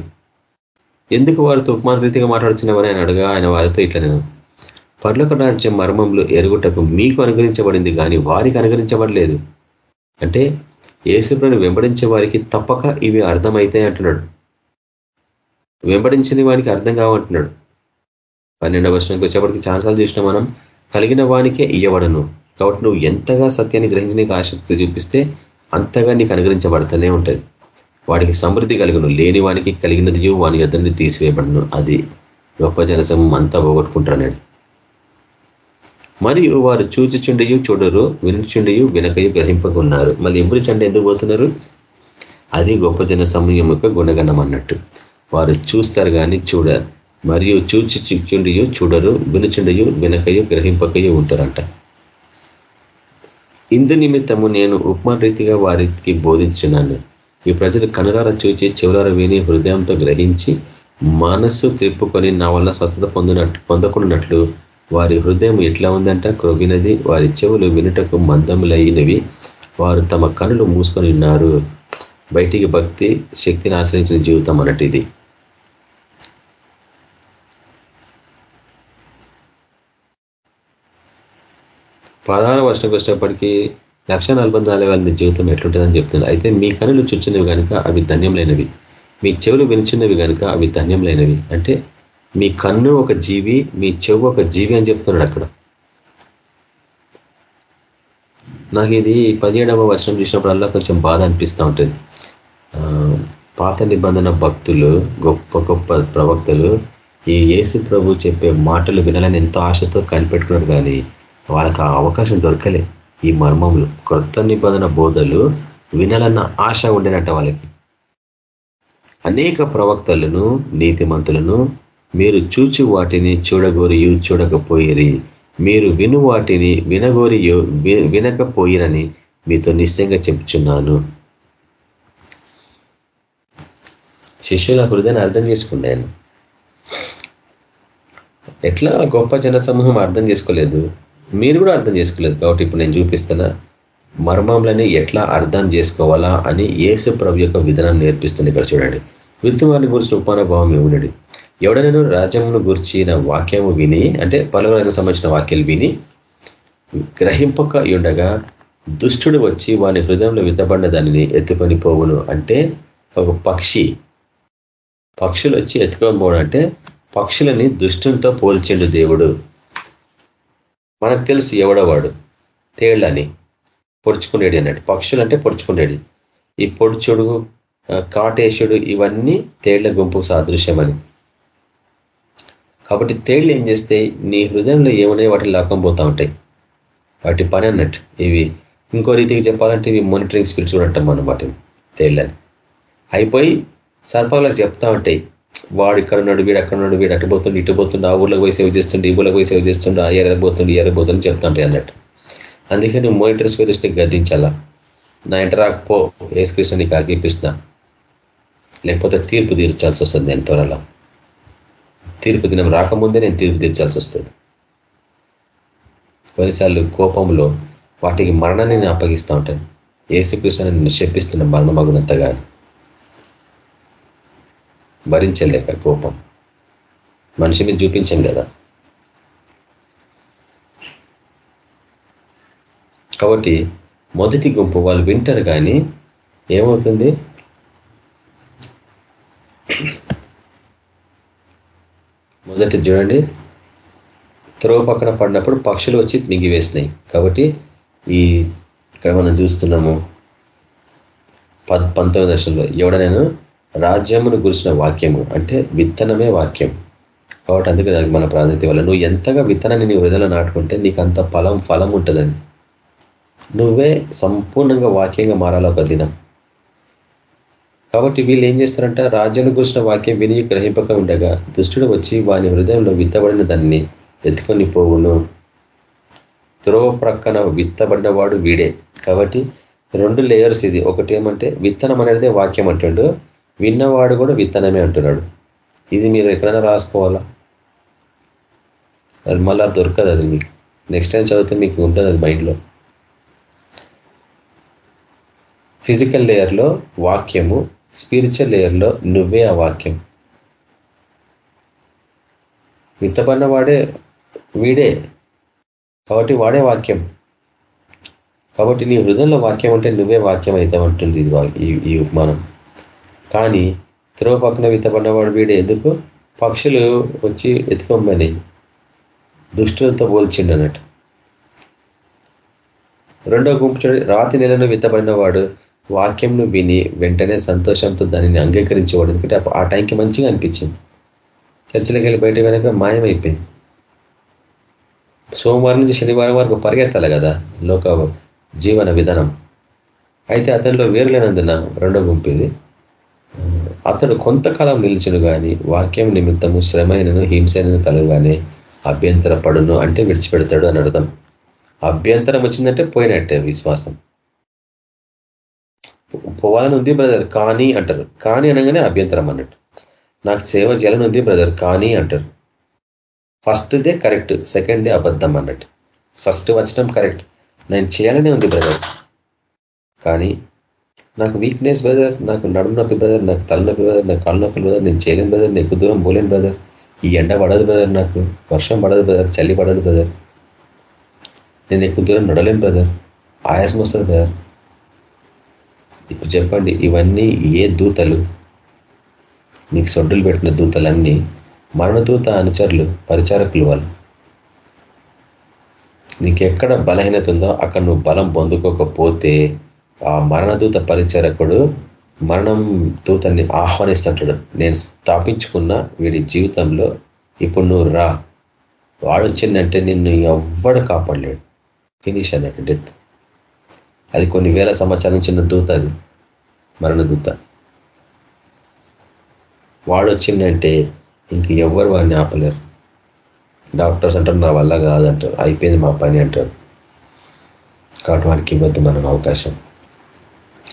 ఎందుకు వారితో ఉపమాన రీతిగా మాట్లాడుతున్నామని ఆయన అడగా ఆయన వారితో ఇట్లా నేను పర్లోక రాజ్యం మర్మంలో ఎరుగుటకు మీకు అనుగ్రహించబడింది కానీ వారికి అనుగ్రహించబడలేదు. అంటే ఏసుప్రను వెంబడించే వారికి తప్పక ఇవి అర్థమవుతాయి అంటున్నాడు. వెంబడించని వానికి అర్థం కావంటున్నాడు. పన్నెండవ వర్షానికి వచ్చేప్పటికి చాలాసార్లు చూసినా మనం కలిగిన వానికే ఇయ్యబడను. కాబట్టి నువ్వు ఎంతగా సత్యాన్ని గ్రహించడానికి ఆసక్తి చూపిస్తే అంతగా నీకు అనుగ్రహించబడతానే ఉంటుంది. వాడికి సమృద్ధి కలుగును. లేని వానికి కలిగినది వాని యొద్దని తీసివేయబడను. అది గొప్ప జనసం అంతా పోగొట్టుకుంటారన్నాడు మరియు వారు చూచిచుండయు చూడరు వినుచుండయు వినకయు గ్రహింపకున్నారు మళ్ళీ ఎప్పుడు చండ ఎందుకు పోతున్నారు? అది గొప్ప జన సమూహం యొక్క గుణగణం అన్నట్టు వారు చూస్తారు కానీ చూడరు మరియు చూచి చుండియు చూడరు వినుచుండయు వినకయు గ్రహింపకయు ఉంటారంట. ఇందు నిమిత్తము నేను ఉపమాన రీతిగా వారికి బోధించున్నాను ఈ ప్రజలు కనులార చూచి చెవులార విని హృదయంతో గ్రహించి మనస్సు త్రిప్పుకొని నా వల్ల స్వస్థత పొందినట్లు పొందకున్నట్లు వారి హృదయం ఎట్లా ఉందంట? క్రొగినది వారి చెవులు వినుటకు మందములైనవి. వారు తమ కనులు మూసుకొని ఉన్నారు. బయటికి భక్తి శక్తిని ఆశ్రయించిన జీవితం అన్నట్టు ఇది పదహారు వర్షంకి వచ్చేప్పటికీ లక్ష నలభై నాలుగు జీవితం ఎట్లుంటుందని చెప్తున్నారు అయితే మీ కనులు చుచ్చినవి కనుక అవి ధన్యంలైనవి మీ చెవులు వినిచినవి కనుక అవి ధన్యంలైనవి అంటే మీ కన్ను ఒక జీవి మీ చెవు ఒక జీవి అని చెప్తున్నాడు అక్కడ. నాకు ఇది పదిహేడవ వచనం చూసినప్పుడల్లా కొంచెం బాధ అనిపిస్తూ ఉంటుంది. పాత నిబంధన భక్తులు గొప్ప గొప్ప ప్రవక్తలు ఈ యేసు ప్రభు చెప్పే మాటలు వినాలని ఎంతో ఆశతో కనిపెట్టుకున్నారు కానీ వాళ్ళకి ఆ అవకాశం దొరకలే ఈ మర్మములు కొత్త నిబంధన బోధలు వినాలన్న ఆశ ఉండేనట్ట వాళ్ళకి. అనేక ప్రవక్తలను నీతిమంతులను మీరు చూచి వాటిని చూడగోరియు చూడకపోయిరి. మీరు విను వాటిని వినగోరియు వినకపోయిరని మీతో నిశ్చయంగా చెప్తున్నాను శిష్యుల హృదయాన్ని అర్థం చేసుకున్నాను ఎట్లా గొప్ప జన సమూహం అర్థం చేసుకోలేదు? మీరు కూడా అర్థం చేసుకోలేదు కాబట్టి ఇప్పుడు నేను చూపిస్తున్న మర్మంలని ఎట్లా అర్థం చేసుకోవాలా అని ఏసు ప్రభు యొక్క విధానం నేర్పిస్తుంది ఇక్కడ చూడండి. విత్తువారిని గురించి ఉపానుభావం ఇవ్వనడి ఎవడనైనా రాజ్యమును గుర్చిన వాక్యము విని అంటే పలువురాజు సంబంధించిన వాక్యాలు విని గ్రహింపక ఉండగా దుష్టుడు వచ్చి వాని హృదయంలో విత్తబడిన దానిని ఎత్తుకొని పోవును. అంటే ఒక పక్షి. పక్షులు వచ్చి ఎత్తుకొని పోవడం అంటే పక్షులని దుష్టునితో పోల్చిండు దేవుడు. మనకు తెలుసు ఎవడవాడు తేళ్ళని పొడుచుకునేది అన్నట్టు. పక్షులు అంటే పొడుచుకునేడు. ఈ పొడుచుడు కాటేశుడు ఇవన్నీ తేళ్ళ గుంపు సాదృశ్యమని. కాబట్టి తేళ్ళు ఏం చేస్తే నీ హృదయంలో ఏమున్నాయి వాటిని లాక్కంపోతూ ఉంటాయి. వాటి పని అన్నట్టు ఇవి ఇంకో రీతికి చెప్పాలంటే ఇవి మానిటరింగ్ స్పిరిట్స్ కూడా అంటాం మనం వాటిని తేళ్ళని అయిపోయి సర్పాలకు చెప్తా ఉంటాయి వాడు ఇక్కడ ఉన్నాడు వీడు అక్కడ ఉన్నాడు వీడు అటు పోతుండు ఇటు పోతుండు ఆ ఊర్లోకి పోయి సేవ చేస్తుండే ఈ ఊర్లోకి పోయి సేవ చేస్తుండే ఆ ఎర్ర పోతుండు ఎర్ర పోతుండు చెప్తుంటాయి అన్నట్టు. అందుకే నువ్వు మానిటర్ స్పిరిట్స్ని గద్దించాలా? నా ఇంట రాకపో ఏసుకృష్ణ నీకు ఆజ్ఞాపిస్తున్నా. లేకపోతే తీర్పు తీర్చాల్సి వస్తుంది నేను త్వరలో తీర్పు దినం రాకముందే నేను తీర్పు తీర్చాల్సి వస్తుంది. కొన్నిసార్లు కోపంలో వాటికి మరణాన్ని నేను అప్పగిస్తూ ఉంటాను. ఏసుకృష్ణ నేను చెప్పిస్తున్న మరణమగునంతగా భరించలేక కోపం. మనిషి మీద చూపించాం కదా. కాబట్టి మొదటి గుంపు వాళ్ళు వింటారు కానీ ఏమవుతుంది? మొదటి చూడండి త్రోవ పక్కన పడినప్పుడు పక్షులు వచ్చి మింగివేసినాయి కాబట్టి ఈ ఇక్కడ మనం చూస్తున్నాము పద్ పంతొమ్మిది దశలో ఎవడనైనా రాజ్యమును గురిసిన వాక్యము అంటే విత్తనమే వాక్యం. కాబట్టి అందుకే దానికి మన ప్రాధాన్యత వల్ల నువ్వు ఎంతగా విత్తనాన్ని నీ హృదయలో నాటుకుంటే నీకు అంత ఫలం ఫలం ఉంటుందని. నువ్వే సంపూర్ణంగా వాక్యంగా మారాలి ఒక దినం. కాబట్టి వీళ్ళు ఏం చేస్తారంట రాజ్యాన్ని గురిసిన వాక్యం విని గ్రహింపక ఉండగా దుష్టుడు వచ్చి వాని హృదయంలో విత్తబడిన దాన్ని ఎత్తుకొని పోవును. త్రోవ ప్రక్కన విత్తబడిన వాడు. వీడే కాబట్టి రెండు లేయర్స్ ఇది. ఒకటి ఏమంటే విత్తనం అనేది వాక్యం అంటాడు. విన్నవాడు కూడా విత్తనమే అంటున్నాడు. ఇది మీరు ఎక్కడైనా రాసుకోవాలా? అది మళ్ళా దొరకదు అది మీకు. నెక్స్ట్ టైం చదివితే మీకు ఉంటుంది అది మైండ్లో. ఫిజికల్ లేయర్లో వాక్యము స్పిరిచువల్ లేయర్లో నువ్వే ఆ వాక్యం. విత్తబడిన వాడే వీడే. కాబట్టి వాడే వాక్యం. కాబట్టి నీ హృదయంలో వాక్యం అంటే నువ్వే వాక్యం అవుతామంటుంది ఇది ఈ ఉపమానం. కానీ త్రోవ పక్కన విత్తబడినవాడు వీడు ఎందుకు? పక్షులు వచ్చి ఎత్తుకోమని దుష్టులతో పోల్చిండు అన్నట్టు. రెండో గుంపు రాతి నెలను విత్తబడిన వాడు వాక్యంను విని వెంటనే సంతోషంతో దానిని అంగీకరించేవాడు. ఎందుకంటే ఆ టైంకి మంచిగా అనిపించింది. చర్చలకు వెళ్ళి బయట కనుక మాయమైపోయింది. సోమవారం నుంచి శనివారం వరకు పరిగెత్తాలి కదా లోక జీవన విధానం. అయితే అతనిలో వేరులేనందున రెండో గుంపుది అతడు కొంతకాలం నిలిచును కానీ వాక్యం నిమిత్తము శ్రమైనను హింసైనను కలగానే అభ్యంతర పడును అంటే విడిచిపెడతాడు అని అర్థం. అభ్యంతరం వచ్చిందంటే పోయినట్టే విశ్వాసం. పోవాలని ఉంది బ్రదర్ కానీ అంటారు. కానీ అనగానే అభ్యంతరం అన్నట్టు. నాకు సేవ చేయాలని ఉంది బ్రదర్ కానీ అంటారు. ఫస్ట్దే కరెక్ట్ సెకండ్ దే అబద్ధం అన్నట్టు. ఫస్ట్ వచ్చడం కరెక్ట్ నేను చేయాలనే ఉంది బ్రదర్ కానీ నాకు వీక్నెస్ బ్రదర్ నాకు నడుము నొప్పి బ్రదర్ నాకు తలనొప్పి బ్రదర్ నాకు కాళ్ళ నొప్పి బ్రదర్ నేను చేయలేను బ్రదర్ నేను ఎక్కువ దూరం పోలేను బ్రదర్ ఈ ఎండ పడదు బ్రదర్ నాకు. వర్షం పడదు బ్రదర్ చలి పడదు బ్రదర్ నేను ఎక్కువ దూరం నడలేను బ్రదర్ ఆయాసం వస్తుంది బ్రదర్ ఇప్పుడు చెప్పండి ఇవన్నీ ఏ దూతలు? నీకు సొడ్డులు పెట్టిన దూతలన్నీ మరణదూత అనుచరులు పరిచారకులు వాళ్ళు. నీకెక్కడ బలహీనత ఉందో అక్కడ నువ్వు బలం పొందుకోకపోతే ఆ మరణదూత పరిచారకుడు మరణం దూతని ఆహ్వానిస్తుంటాడు. నేను స్థాపించుకున్న వీడి జీవితంలో ఇప్పుడు నువ్వు రా. వాడొచ్చిందంటే నిన్ను ఎవ్వడు కాపాడలేడు. ఫినిష్ అన్నట్టు డెత్. అది కొన్ని వేల సంవత్సరాల చిన్న దూత అది. మరణ దూత. వాడొచ్చిందంటే ఇంక ఎవ్వరు వాడిని ఆపలేరు. డాక్టర్స్ అంటారు నా వల్ల కాదంటారు. అయిపోయింది మా పని అంటారు. కాబట్టి వాడికి ఇవ్వద్దు మనం అవకాశం.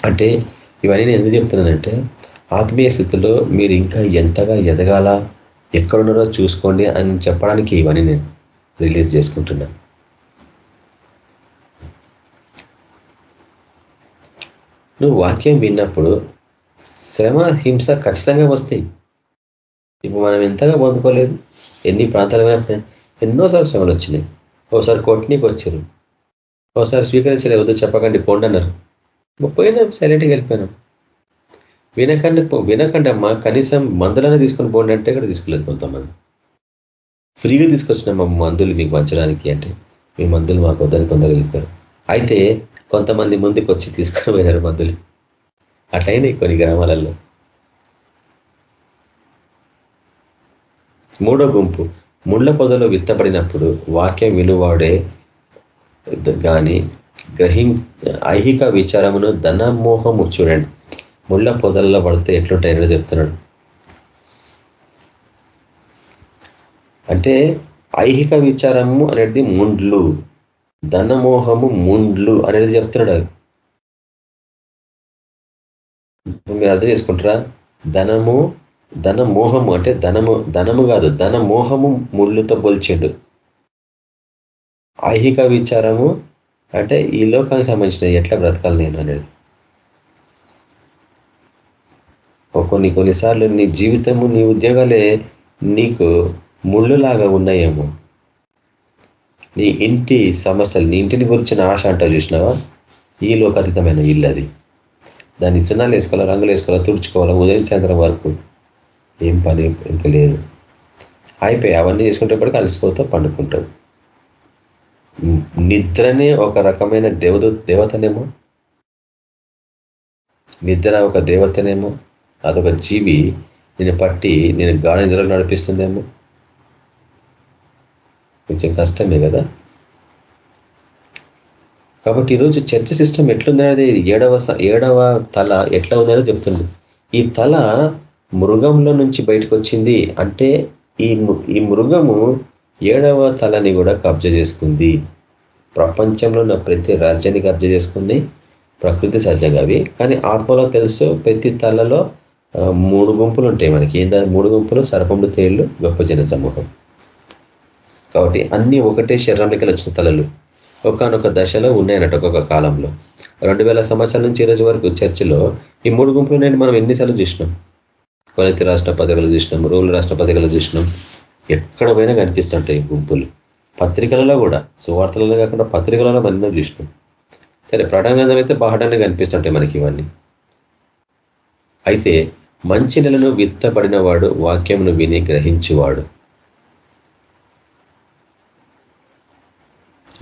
అంటే ఇవన్నీ నేను ఎందుకు చెప్తున్నానంటే ఆత్మీయ స్థితిలో మీరు ఇంకా ఎంతగా ఎదగాల ఎక్కడున్నారో చూసుకోండి అని చెప్పడానికి ఇవన్నీ నేను రిలీజ్ చేసుకుంటున్నాను నువ్వు వాక్యం విన్నప్పుడు శ్రమ హింస ఖచ్చితంగా వస్తాయి. ఇప్పుడు మనం ఎంతగా పొందుకోలేదు? ఎన్ని ప్రాంతాలు ఎన్నోసార్లు శ్రమలు వచ్చినాయి. ఒకసారి కొట్టినీకి వచ్చారు. ఒకసారి స్వీకరించలే వద్దు చెప్పకండి పోండి అన్నారు. పోయినాం సైలెంట్గా వెళ్ళిపోయినాం. వినకండి వినకండి అమ్మా కనీసం మందులనే తీసుకొని పోండి అంటే కూడా తీసుకోలేదు కొంతమంది. ఫ్రీగా తీసుకొచ్చిన మా మందులు మీకు పంచడానికి అంటే. మీ మందులు మాకు వద్దని కొందరు వెళ్ళిపోయారు అయితే కొంతమంది ముందుకు వచ్చి తీసుకొని పోయినారు మందులు. అట్లయినాయి కొన్ని గ్రామాలలో మూడో గుంపు. ముళ్ళ పొదలో విత్తబడినప్పుడు వాక్యం విలువాడే కానీ గ్రహి ఐహిక విచారమును ధనమోహము చూడండి ముళ్ళ పొదల్లో పడితే ఎట్లుంటాయని చెప్తున్నాడు. అంటే ఐహిక విచారము అనేది ముండ్లు ధనమోహము ముండ్లు అనేది చెప్తున్నాడు అది. మీరు అర్థం చేసుకుంటారా? ధనము ధన మోహము అంటే ధనము ధనము కాదు ధన మోహము ముళ్ళుతో పోల్చిండు. ఐహిక విచారము అంటే ఈ లోకానికి సంబంధించిన ఎట్లా బ్రతకాలి నేను అనేది. కొన్ని కొన్నిసార్లు నీ జీవితము నీ ఉద్యోగాలే నీకు ముళ్ళులాగా ఉన్నాయేమో. నీ ఇంటి సమస్యలు నీ ఇంటిని గురించిన ఆశ అంటావు చూసినావా? ఈ లోకాతీతమైన ఇల్లు అది. దాన్ని చిన్నాలు వేసుకోవాలా రంగులు వేసుకోవాలా తుడుచుకోవాలా ఉదయం సాయంత్రం వరకు ఏం పని ఇంకా లేదు. అయిపోయి అవన్నీ చేసుకుంటేప్పటికీ అలసిపోతా పండుకుంటావు. నిద్రనే ఒక రకమైన దేవద దేవతనేమో? నిద్ర ఒక దేవతనేమో? అదొక జీవి నేను పట్టి నేను గాఢ నిద్రలు నడిపిస్తుందేమో? కొంచెం కష్టమే కదా? కాబట్టి ఈరోజు చర్చ సిస్టమ్ ఎట్లుందనేది ఏడవ ఏడవ తల ఎట్లా ఉందనేది చెప్తుంది. ఈ తల మృగంలో నుంచి బయటకు వచ్చింది అంటే ఈ ఈ మృగము ఏడవ తలని కూడా కబ్జా చేసుకుంది. ప్రపంచంలో ఉన్న ప్రతి రాజ్యాన్ని కబ్జా చేసుకుంది ప్రకృతి సహజంగా అవి. కానీ ఆత్మలో తెలుసు ప్రతి తలలో మూడు గుంపులు ఉంటాయి మనకి. ఏంటంటే మూడు గుంపులు సర్పములు తేళ్ళు గొప్ప జన సమూహం. కాబట్టి అన్ని ఒకటే శరీరంలోకి వచ్చిన తలలు. ఒకనొక దశలో ఉన్నాయన్నట్టు ఒక్కొక్క కాలంలో. రెండు వేల సంవత్సరాల నుంచి ఈ రోజు వరకు చర్చిలో ఈ మూడు గుంపులు నేను మనం ఎన్నిసార్లు చూసినాం? కొలతి రాష్ట్ర పదవులు చూసినాం రూల్ రాష్ట్ర పదవులు చూసినాం. ఎక్కడ పోయినా కనిపిస్తుంటాయి గుంపులు. పత్రికలలో కూడా సువార్తలలో కాకుండా పత్రికలలో మనం చూసినాం. సరే ప్రటంగంధం అయితే బాహటంగా కనిపిస్తుంటాయి మనకి ఇవన్నీ. అయితే మంచి నెలను విత్తబడిన వాడు వాక్యమును విని గ్రహించేవాడు.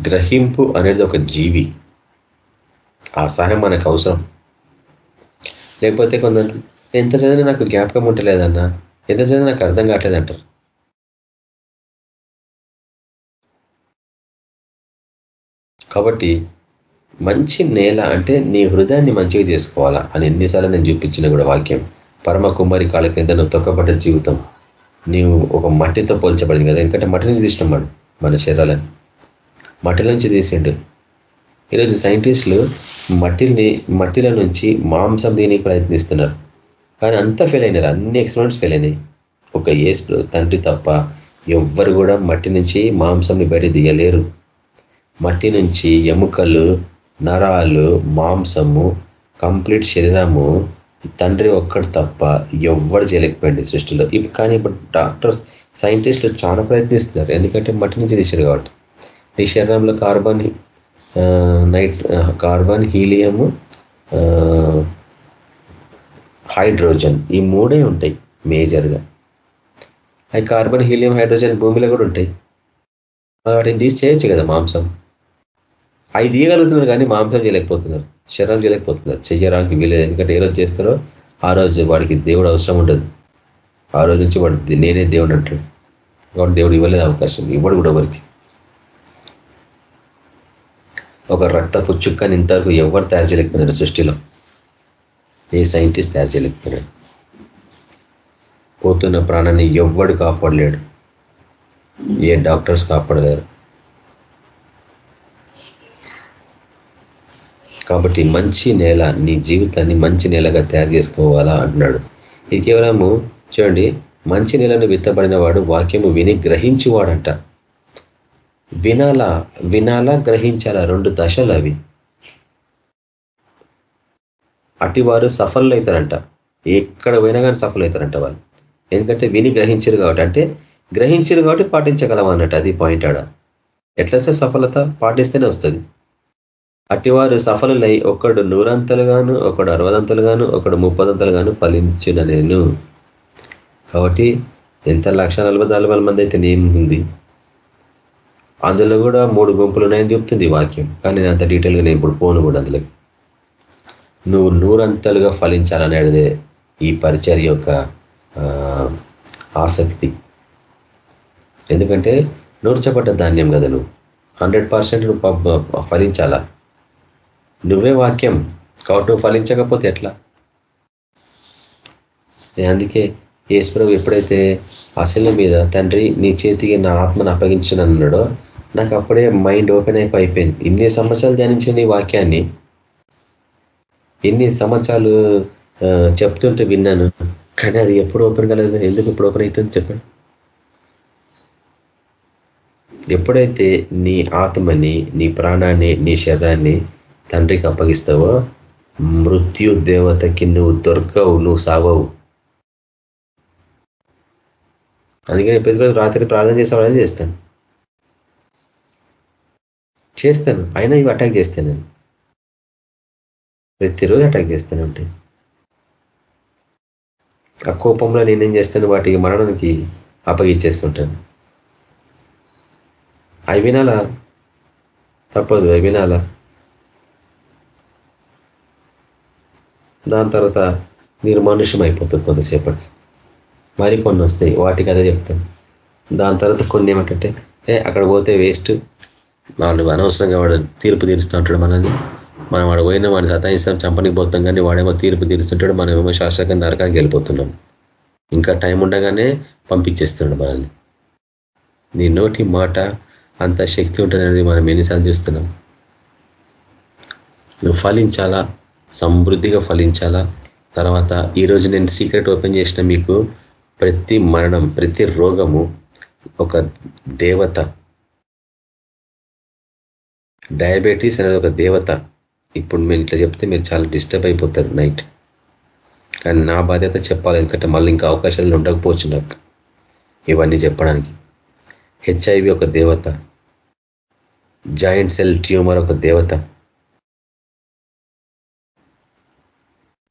గ్రహింపు అనేది ఒక జీవి. ఆ సహాయం మనకు అవసరం. లేకపోతే కొందరు ఎంత చదివినా నాకు జ్ఞాపకం ఉంటలేదన్నా ఎంత చదివినా నాకు అర్థం కావట్లేదు అంటారు. కాబట్టి మంచి నేల అంటే నీ హృదయాన్ని మంచిగా చేసుకోవాలా అని ఎన్నిసార్లు నేను చూపించిన కూడా వాక్యం. పరమ కుమారి కాళ్ళ కింద నువ్వు తొక్కబడ్డ జీవితం. నీవు ఒక మట్టితో పోల్చబడింది కదా. ఎందుకంటే మట్టి నుంచి తీసినాం మన శరీరాలను. మట్టి నుంచి తీసిండు. ఈరోజు సైంటిస్టులు మట్టిని మట్టిలో నుంచి మాంసం దీనికి ప్రయత్నిస్తున్నారు. కానీ అంతా ఫెయిల్ అయినారు. అన్ని ఎక్స్పెరిమెంట్స్ ఫెయిల్ అయినాయి. ఒక ఏసు తండ్రి తప్ప ఎవ్వరు కూడా మట్టి నుంచి మాంసంని బయట దిగలేరు మట్టి నుంచి ఎముకలు నరాలు మాంసము కంప్లీట్ శరీరము తండ్రి ఒక్కడు తప్ప ఎవ్వరు చేయలేకపోయింది సృష్టిలో. ఇప్పుడు కానీ ఇప్పుడు డాక్టర్స్ సైంటిస్టులు చాలా ప్రయత్నిస్తున్నారు. ఎందుకంటే మట్టి నుంచి తీసారు కాబట్టి. నీ శరీరంలో కార్బన్ నైట్ కార్బన్ హీలియము హైడ్రోజన్ ఈ మూడే ఉంటాయి మేజర్గా. అవి కార్బన్ హీలియం హైడ్రోజన్ భూమిలో కూడా ఉంటాయి. వాటిని తీసి చేయొచ్చు కదా మాంసం. అవి తీయగలుగుతున్నారు కానీ మాంసం చేయలేకపోతున్నారు. శరీరం చేయలేకపోతున్నారు. చెయ్యడానికి వీలేదు ఎందుకంటే ఏ రోజు చేస్తారో ఆ రోజు వాడికి దేవుడు అవసరం ఉండదు. ఆ రోజు నుంచి వాడు నేనే దేవుడు అంటాడు. కాబట్టి దేవుడు ఇవ్వలేదు అవకాశం. ఇవ్వడు కూడా ఎవరికి. ఒక రక్తపు చుక్కని ఇంతవరకు ఎవరు తయారు చేయలేకపోయినాడు సృష్టిలో? ఏ సైంటిస్ట్ తయారు చేయలేకపోయినాడు? పోతున్న ప్రాణాన్ని ఎవ్వడు కాపాడలేడు. ఏ డాక్టర్స్ కాపాడలేరు. కాబట్టి మంచి నేల నీ జీవితాన్ని మంచి నేలగా తయారు చేసుకోవాలా అంటున్నాడు. ఇది కేవలము చూడండి మంచి నేలను విత్తబడిన వాడు వాక్యము విని గ్రహించువాడంట. వినాలా వినాలా గ్రహించాలా రెండు దశలు అవి. అటివారు సఫలు అవుతారంట ఎక్కడ పోయినా కానీ సఫలు అవుతారంట వాళ్ళు. ఎందుకంటే విని గ్రహించరు కాబట్టి. అంటే గ్రహించరు కాబట్టి పాటించగలం అన్నట్టు అది పాయింట్ ఆడ. ఎట్లా సఫలత? పాటిస్తేనే వస్తుంది. అటివారు సఫలులై ఒకడు నూరంతలుగాను ఒకడు అరవదంతలుగాను ఒకడు ముప్పదంతలుగాను ఫలించిన నేను కాబట్టి ఎంత లక్ష నలభై మంది అయితే ఉంది? అందులో కూడా మూడు గుంపులు ఉన్నాయని చెప్తుంది వాక్యం. కానీ నేను అంత డీటెయిల్గా నేను ఇప్పుడు పోను కూడా అందులోకి. నువ్వు నూరంతలుగా ఫలించాలనేదే ఈ పరిచర్య యొక్క ఆసక్తి. ఎందుకంటే నూర్చబడ్డ ధాన్యం కదా నువ్వు. హండ్రెడ్ పర్సెంట్ నువ్వు ఫలించాలా? నువ్వే వాక్యం. కాబట్టి నువ్వు ఫలించకపోతే ఎట్లా? అందుకే ఈశ్వరం ఎప్పుడైతే అసలు మీద తండ్రి నీ చేతికి నా ఆత్మను అప్పగించనన్నాడో నాకు అప్పుడే మైండ్ ఓపెన్ అయిపో అయిపోయింది ఇన్ని సంవత్సరాలు ధ్యానించిన ఈ వాక్యాన్ని ఎన్ని సంవత్సరాలు చెప్తుంటే విన్నాను. కానీ అది ఎప్పుడు ఓపెన్ కాలేదు ఎందుకు ఇప్పుడు ఓపెన్ అవుతుంది చెప్పండి. ఎప్పుడైతే నీ ఆత్మని నీ ప్రాణాన్ని నీ శరీరాన్ని తండ్రికి అప్పగిస్తావో మృత్యు దేవతకి నువ్వు దొరకవు నువ్వు సావవు అందుకని ప్రతిరోజు రాత్రి ప్రార్థన చేసేవాడని చేస్తాను. చేస్తాను. అయినా ఇవి అటాక్ చేస్తాను నేను. ప్రతిరోజు అటాక్ చేస్తాను అంటే. ఆ కోపంలో నేనేం చేస్తాను? వాటికి మరణానికి అప్పగిచ్చేస్తుంటాను అవి వినాలా? తప్పదు. అవి వినాలా? దాని తర్వాత నిర్మానుష్యం అయిపోతుంది కొంతసేపటి మరి కొన్ని వస్తాయి. వాటికి అదే చెప్తాను. దాని తర్వాత కొన్ని ఏమిటంటే ఏ అక్కడ పోతే వేస్ట్ వాళ్ళు అనవసరంగా వాడు తీర్పు తీరుస్తూ ఉంటాడు మనల్ని. మనం వాడు పోయిన వాడిని సతాయిస్తాం చంపనికి పోతాం కానీ వాడేమో తీర్పు తీరుస్తుంటాడు మనం ఏమో శాశ్వతంగా నరకానికి వెళ్ళిపోతున్నాం. ఇంకా టైం ఉండగానే పంపించేస్తున్నాడు మనల్ని. నీ నోటి మాట అంత శక్తి ఉంటుందనేది మనం ఎన్నిసార్లు చూస్తున్నాం. నువ్వు ఫలించాలా? సమృద్ధిగా ఫలించాలా? తర్వాత ఈరోజు నేను సీక్రెట్ ఓపెన్ చేసిన మీకు ప్రతి మరణం ప్రతి రోగము ఒక దేవత డయాబెటీస్ అనేది ఒక దేవత. ఇప్పుడు మీరు ఇట్లా చెప్తే మీరు చాలా డిస్టర్బ్ అయిపోతారు నైట్. కానీ నా బాధ్యత చెప్పాలి ఎందుకంటే మళ్ళీ ఇంకా అవకాశాలు ఉండకపోవచ్చు నాకు. ఇవన్నీ చెప్పడానికి. హెచ్ఐవి ఒక దేవత. జాయింట్ సెల్ ట్యూమర్ ఒక దేవత.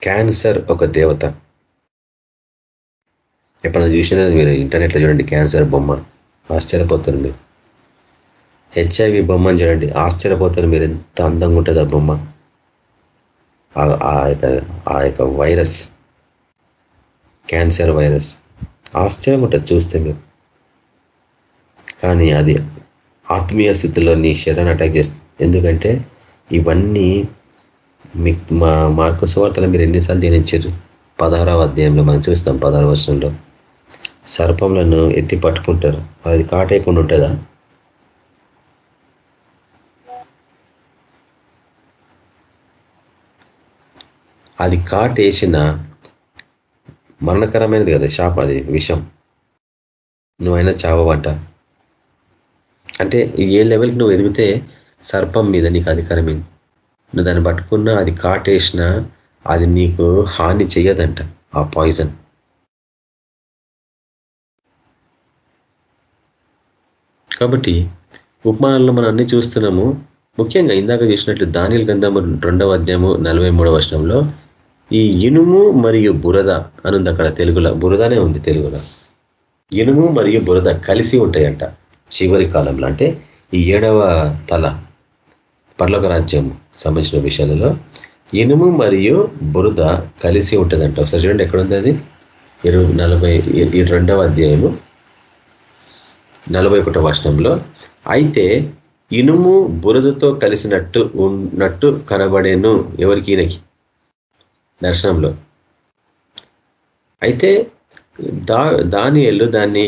క్యాన్సర్ ఒక దేవత. ఎప్పుడైనా చూసినా మీరు ఇంటర్నెట్లో చూడండి క్యాన్సర్ బొమ్మ. ఆశ్చర్యపోతారు మీరు. హెచ్ఐవి బొమ్మని చూడండి. ఆశ్చర్యపోతారు మీరు ఎంత అందంగా ఉంటుంది ఆ బొమ్మ. ఆ యొక్క ఆ యొక్క వైరస్. Cancer virus. ఆశ్చర్యం ఉంటుంది చూస్తే మీరు. కానీ అది ఆత్మీయ స్థితిలో నీ శరీరాన్ని అటాక్ చేస్తుంది. ఎందుకంటే ఇవన్నీ మా మార్కు సువార్తలు మీరు ఎన్నిసార్లు ధ్యానించారు? పదహారవ అధ్యాయంలో మనం చూస్తాం పదహార వర్షంలో సర్పంలను ఎత్తి పట్టుకుంటారు. అది కాటేయకుండా ఉంటుందా? అది కాటేసిన మరణకరమైనది కదా షాప్ అది విషం. నువ్వైనా చావవంట. అంటే ఏ లెవెల్కి నువ్వు ఎదిగితే సర్పం మీద నీకు అధికారమే నువ్వు దాన్ని పట్టుకున్నా అది కాటేసినా అది నీకు హాని చేయదంట ఆ పాయిజన్ కాబట్టి ఉపమానాల్లో మనం అన్ని చూస్తున్నాము. ముఖ్యంగా ఇందాక చూసినట్లు దానిల గంధము రెండవ అధ్యాయము నలభై మూడవ వర్షంలో ఈ ఇనుము మరియు బురద అనుంది అక్కడ తెలుగులో. బురదనే ఉంది తెలుగులో. ఇనుము మరియు బురద కలిసి ఉంటాయంట చివరి కాలంలో. అంటే ఈ ఏడవ తల పర్లోక రాజ్యం సంబంధించిన విషయాలలో ఇనుము మరియు బురద కలిసి ఉంటుందంట. ఒకసారి చూడండి ఎక్కడుంది అది? ఇరవై నలభై రెండవ అధ్యాయము నలభై ఒకటో వచనంలో. అయితే ఇనుము బురదతో కలిసినట్టు ఉన్నట్టు కనబడేను ఎవరికి? ఈయనకి. దర్శనంలో. అయితే దా దానియలు దాన్ని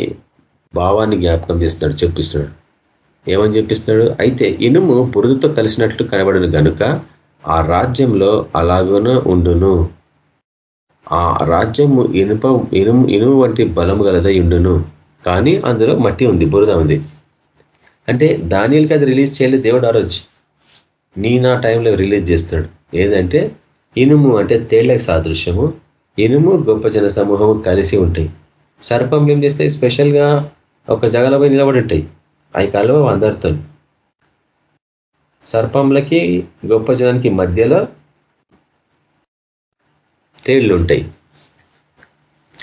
భావాన్ని జ్ఞాపకం చేస్తున్నాడు చెప్పిస్తున్నాడు. ఏమని చెప్పిస్తున్నాడు? అయితే ఇనుము బురదతో కలిసినట్లు కనబడను గనుక ఆ రాజ్యంలో అలాగనే ఉండును. ఆ రాజ్యము ఇనుప ఇనుము ఇనుము వంటి బలము గలదై ఉండును. కానీ అందులో మట్టి ఉంది బురద ఉంది. అంటే దానిలకి అది రిలీజ్ చేయలేదు దేవుడు ఆ రోజు. నీ నా టైంలో రిలీజ్ చేస్తున్నాడు. ఏదంటే ఇనుము అంటే తేళ్ళకు సాదృశ్యము. ఇనుము గొప్ప జన సమూహము కలిసి ఉంటాయి. సర్పంలు ఏం చేస్తాయి? స్పెషల్గా ఒక జగలపై పోయి నిలబడి ఉంటాయి. అవి కలవ అందరితో. సర్పంలకి గొప్ప జనానికి మధ్యలో తేళ్ళు ఉంటాయి.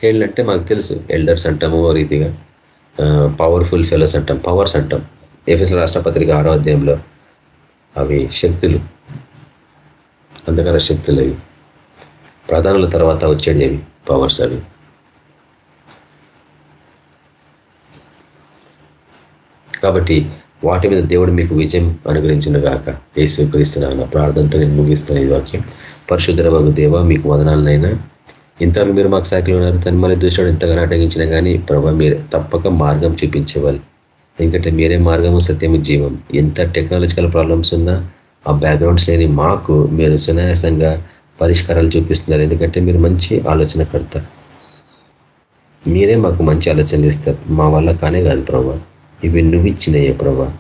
తేళ్ళు అంటే మాకు తెలుసు. ఎల్డర్స్ అంటాము రీతిగా. పవర్ఫుల్ ఫెలోస్ అంటాం పవర్స్ అంటాం. ఎఫ్ఎస్ రాష్ట్రపత్రిక ఆరో అధ్యాయంలో అవి శక్తులు. అంధకార శక్తులు అవి ప్రధానుల తర్వాత వచ్చేది అవి పవర్స్ అవి. కాబట్టి వాటి మీద దేవుడు మీకు విజయం అనుగ్రహించిన గాక యేసు క్రీస్తున్నా ప్రార్థనతో నేను ముగిస్తాను ఈ వాక్యం. పరిశుద్ధర వగు దేవ మీకు వదనాలనైనా. ఇంతవరకు మీరు మాకు సాకిలు ఉన్నారు. తను మళ్ళీ దృష్టి ఎంతగానో అటగించినా కానీ ప్రభావ మీరు తప్పక మార్గం చూపించేవాళ్ళు. ఎందుకంటే మీరే మార్గము సత్యము జీవం. ఎంత టెక్నాలజికల్ ప్రాబ్లమ్స్ ఉన్నా ఆ బ్యాక్గ్రౌండ్స్ లేని మాకు మీరు సునాయాసంగా పరిష్కారాలు చూపిస్తున్నారు. ఎందుకంటే మీరు మంచి ఆలోచన కడతారు మీరే మాకు మంచి ఆలోచనలు ఇస్తారు. మా వల్ల కానే కాదు ప్రభా. ఇవి నువ్వు ఇచ్చినయ్యే ప్రభా.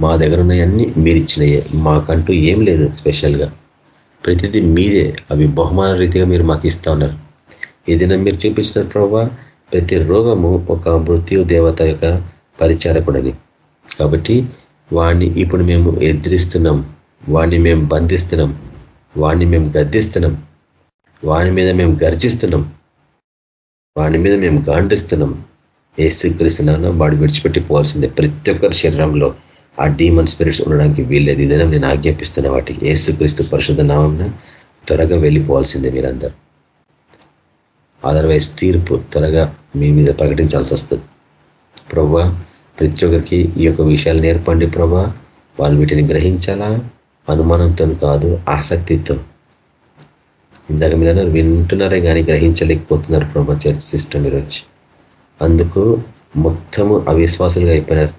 మా దగ్గర ఉన్నాయన్నీ మీరు ఇచ్చినయ్యే మాకంటూ ఏం లేదు స్పెషల్గా. ప్రతిదీ మీదే. అవి బహుమాన రీతిగా మీరు మాకు ఇస్తా ఉన్నారు. ఏదైనా మీరు చూపించిన ప్రభా ప్రతి రోగము ఒక మృత్యు దేవత యొక్క పరిచారకుడని. కాబట్టి వాణ్ణి ఇప్పుడు మేము ఎదిరిస్తున్నాం. వాణ్ణి మేము బంధిస్తున్నాం వాణ్ణి మేము గద్దిస్తున్నాం వాని మీద మేము గర్జిస్తున్నాం వాని మీద మేము గాండిస్తున్నాం. ఏ వాడు విడిచిపెట్టి పోవాల్సిందే. ప్రతి ఒక్కరి శరీరంలో ఆ డీమన్ స్పిరిట్స్ ఉండడానికి వీల్లేదు. ఇదైనా నేను ఆజ్ఞాపిస్తున్న వాటికి ఏసుక్రీస్తు పరిశుద్ధ నామం త్వరగా వెళ్ళిపోవాల్సిందే మీరందరూ. అదర్వైజ్ తీర్పు త్వరగా మీ మీద ప్రకటించాల్సి వస్తుంది. ప్రభా ప్రతి ఒక్కరికి ఈ యొక్క విషయాలు నేర్పండి ప్రభా వాళ్ళు వీటిని గ్రహించాలా? అనుమానంతో కాదు ఆసక్తితో. ఇందాక మీరు వింటున్నారే కానీ గ్రహించలేకపోతున్నారు ప్రభా చర్చ్ సిస్టమ్ ఈరోజు. అందుకు మొత్తము అవిశ్వాసులుగా అయిపోయినారు.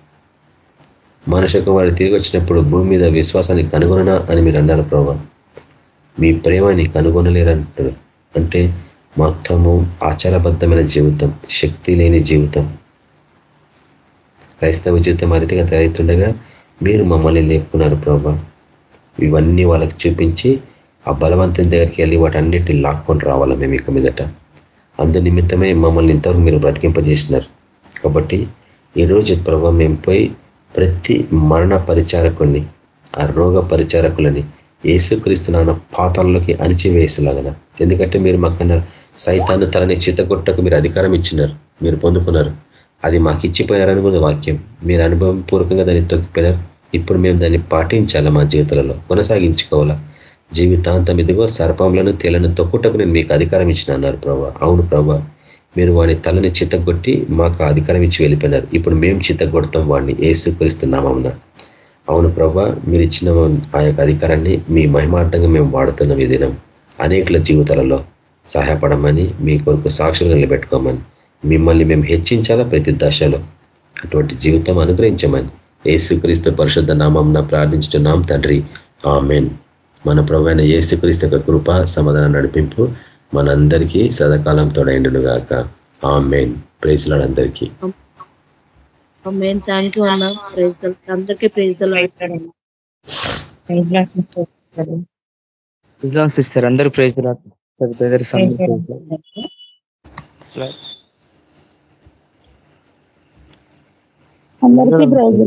మనుషుకు వాడు తిరిగి వచ్చినప్పుడు భూమి మీద విశ్వాసాన్ని కనుగొననా అని మీరు అన్నారు ప్రభా. మీ ప్రేమని కనుగొనలేరంటారు. అంటే మొత్తము ఆచారబద్ధమైన జీవితం శక్తి లేని జీవితం. క్రైస్తవ జీవితం అరితిగా తయారుతుండగా మీరు మమ్మల్ని లేపుకున్నారు ప్రభా. ఇవన్నీ వాళ్ళకి చూపించి ఆ బలవంతుని దగ్గరికి వెళ్ళి వాటన్నిటిని లాక్కొని రావాలా మేము ఇక మీదట. అందు నిమిత్తమే మమ్మల్ని ఇంతవరకు మీరు బ్రతికింపజేసినారు. కాబట్టి ఈరోజు ప్రభావ మేము పోయి ప్రతి మరణ పరిచారకుని ఆ రోగ పరిచారకులని ఏసుక్రీస్తున్న పాతాలలోకి అణిచివేసేలాగన. ఎందుకంటే మీరు మాకన్నారు సైతాన్ని తలని చిత్తగొట్టకు మీరు అధికారం ఇచ్చినారు మీరు పొందుకున్నారు. అది మాకు ఇచ్చిపోయినారని కూడా వాక్యం. మీరు అనుభవం పూర్వకంగా దాన్ని తొక్కిపోయినారు. ఇప్పుడు మేము దాన్ని పాటించాలా మా జీవితాలలో? కొనసాగించుకోవాలా? జీవితాంతం ఇదిగో సర్పంలను తేలను తొక్కుటకు నేను మీకు అధికారం ఇచ్చిన అన్నారు ప్రభా. అవును ప్రభా. మీరు వాని తలని చిత్తగొట్టి మాకు అధికారం ఇచ్చి వెళ్ళిపోయినారు. ఇప్పుడు మేము చిత్తగొడతాం వాడిని ఏసుకరిస్తున్నామన్న అవును ప్రభా మీరు ఇచ్చిన ఆ యొక్క అధికారాన్ని మీ మహిమార్థంగా మేము వాడుతున్నాం ఈ దినం. అనేకుల జీవితాలలో సహాయపడమని మీ కొరకు సాక్షులు నిలబెట్టుకోమని మిమ్మల్ని మేము హెచ్చించాలా ప్రతి దశలో? అటువంటి జీవితం అనుగ్రహించమని. ఏసుక్రీస్తు పరిశుద్ధ నామం ప్రార్థించుతున్నాం తండ్రి. ఆమెన్. మన ప్రవైన ఏసుక్రీస్తు యొక్క కృప సమాధానం నడిపింపు మనందరికీ సదాకాలం తోడైండును గాక ఆమెన్. ప్రేజ్లాడు అందరికీ మేము థ్యాంక్ యూ అన్న ప్రైజ్ అందరికీ ప్రైజ్ సిస్టర్ అందరూ ప్రైజ్ బ్రదర్స్ అందరికీ ప్రైజ్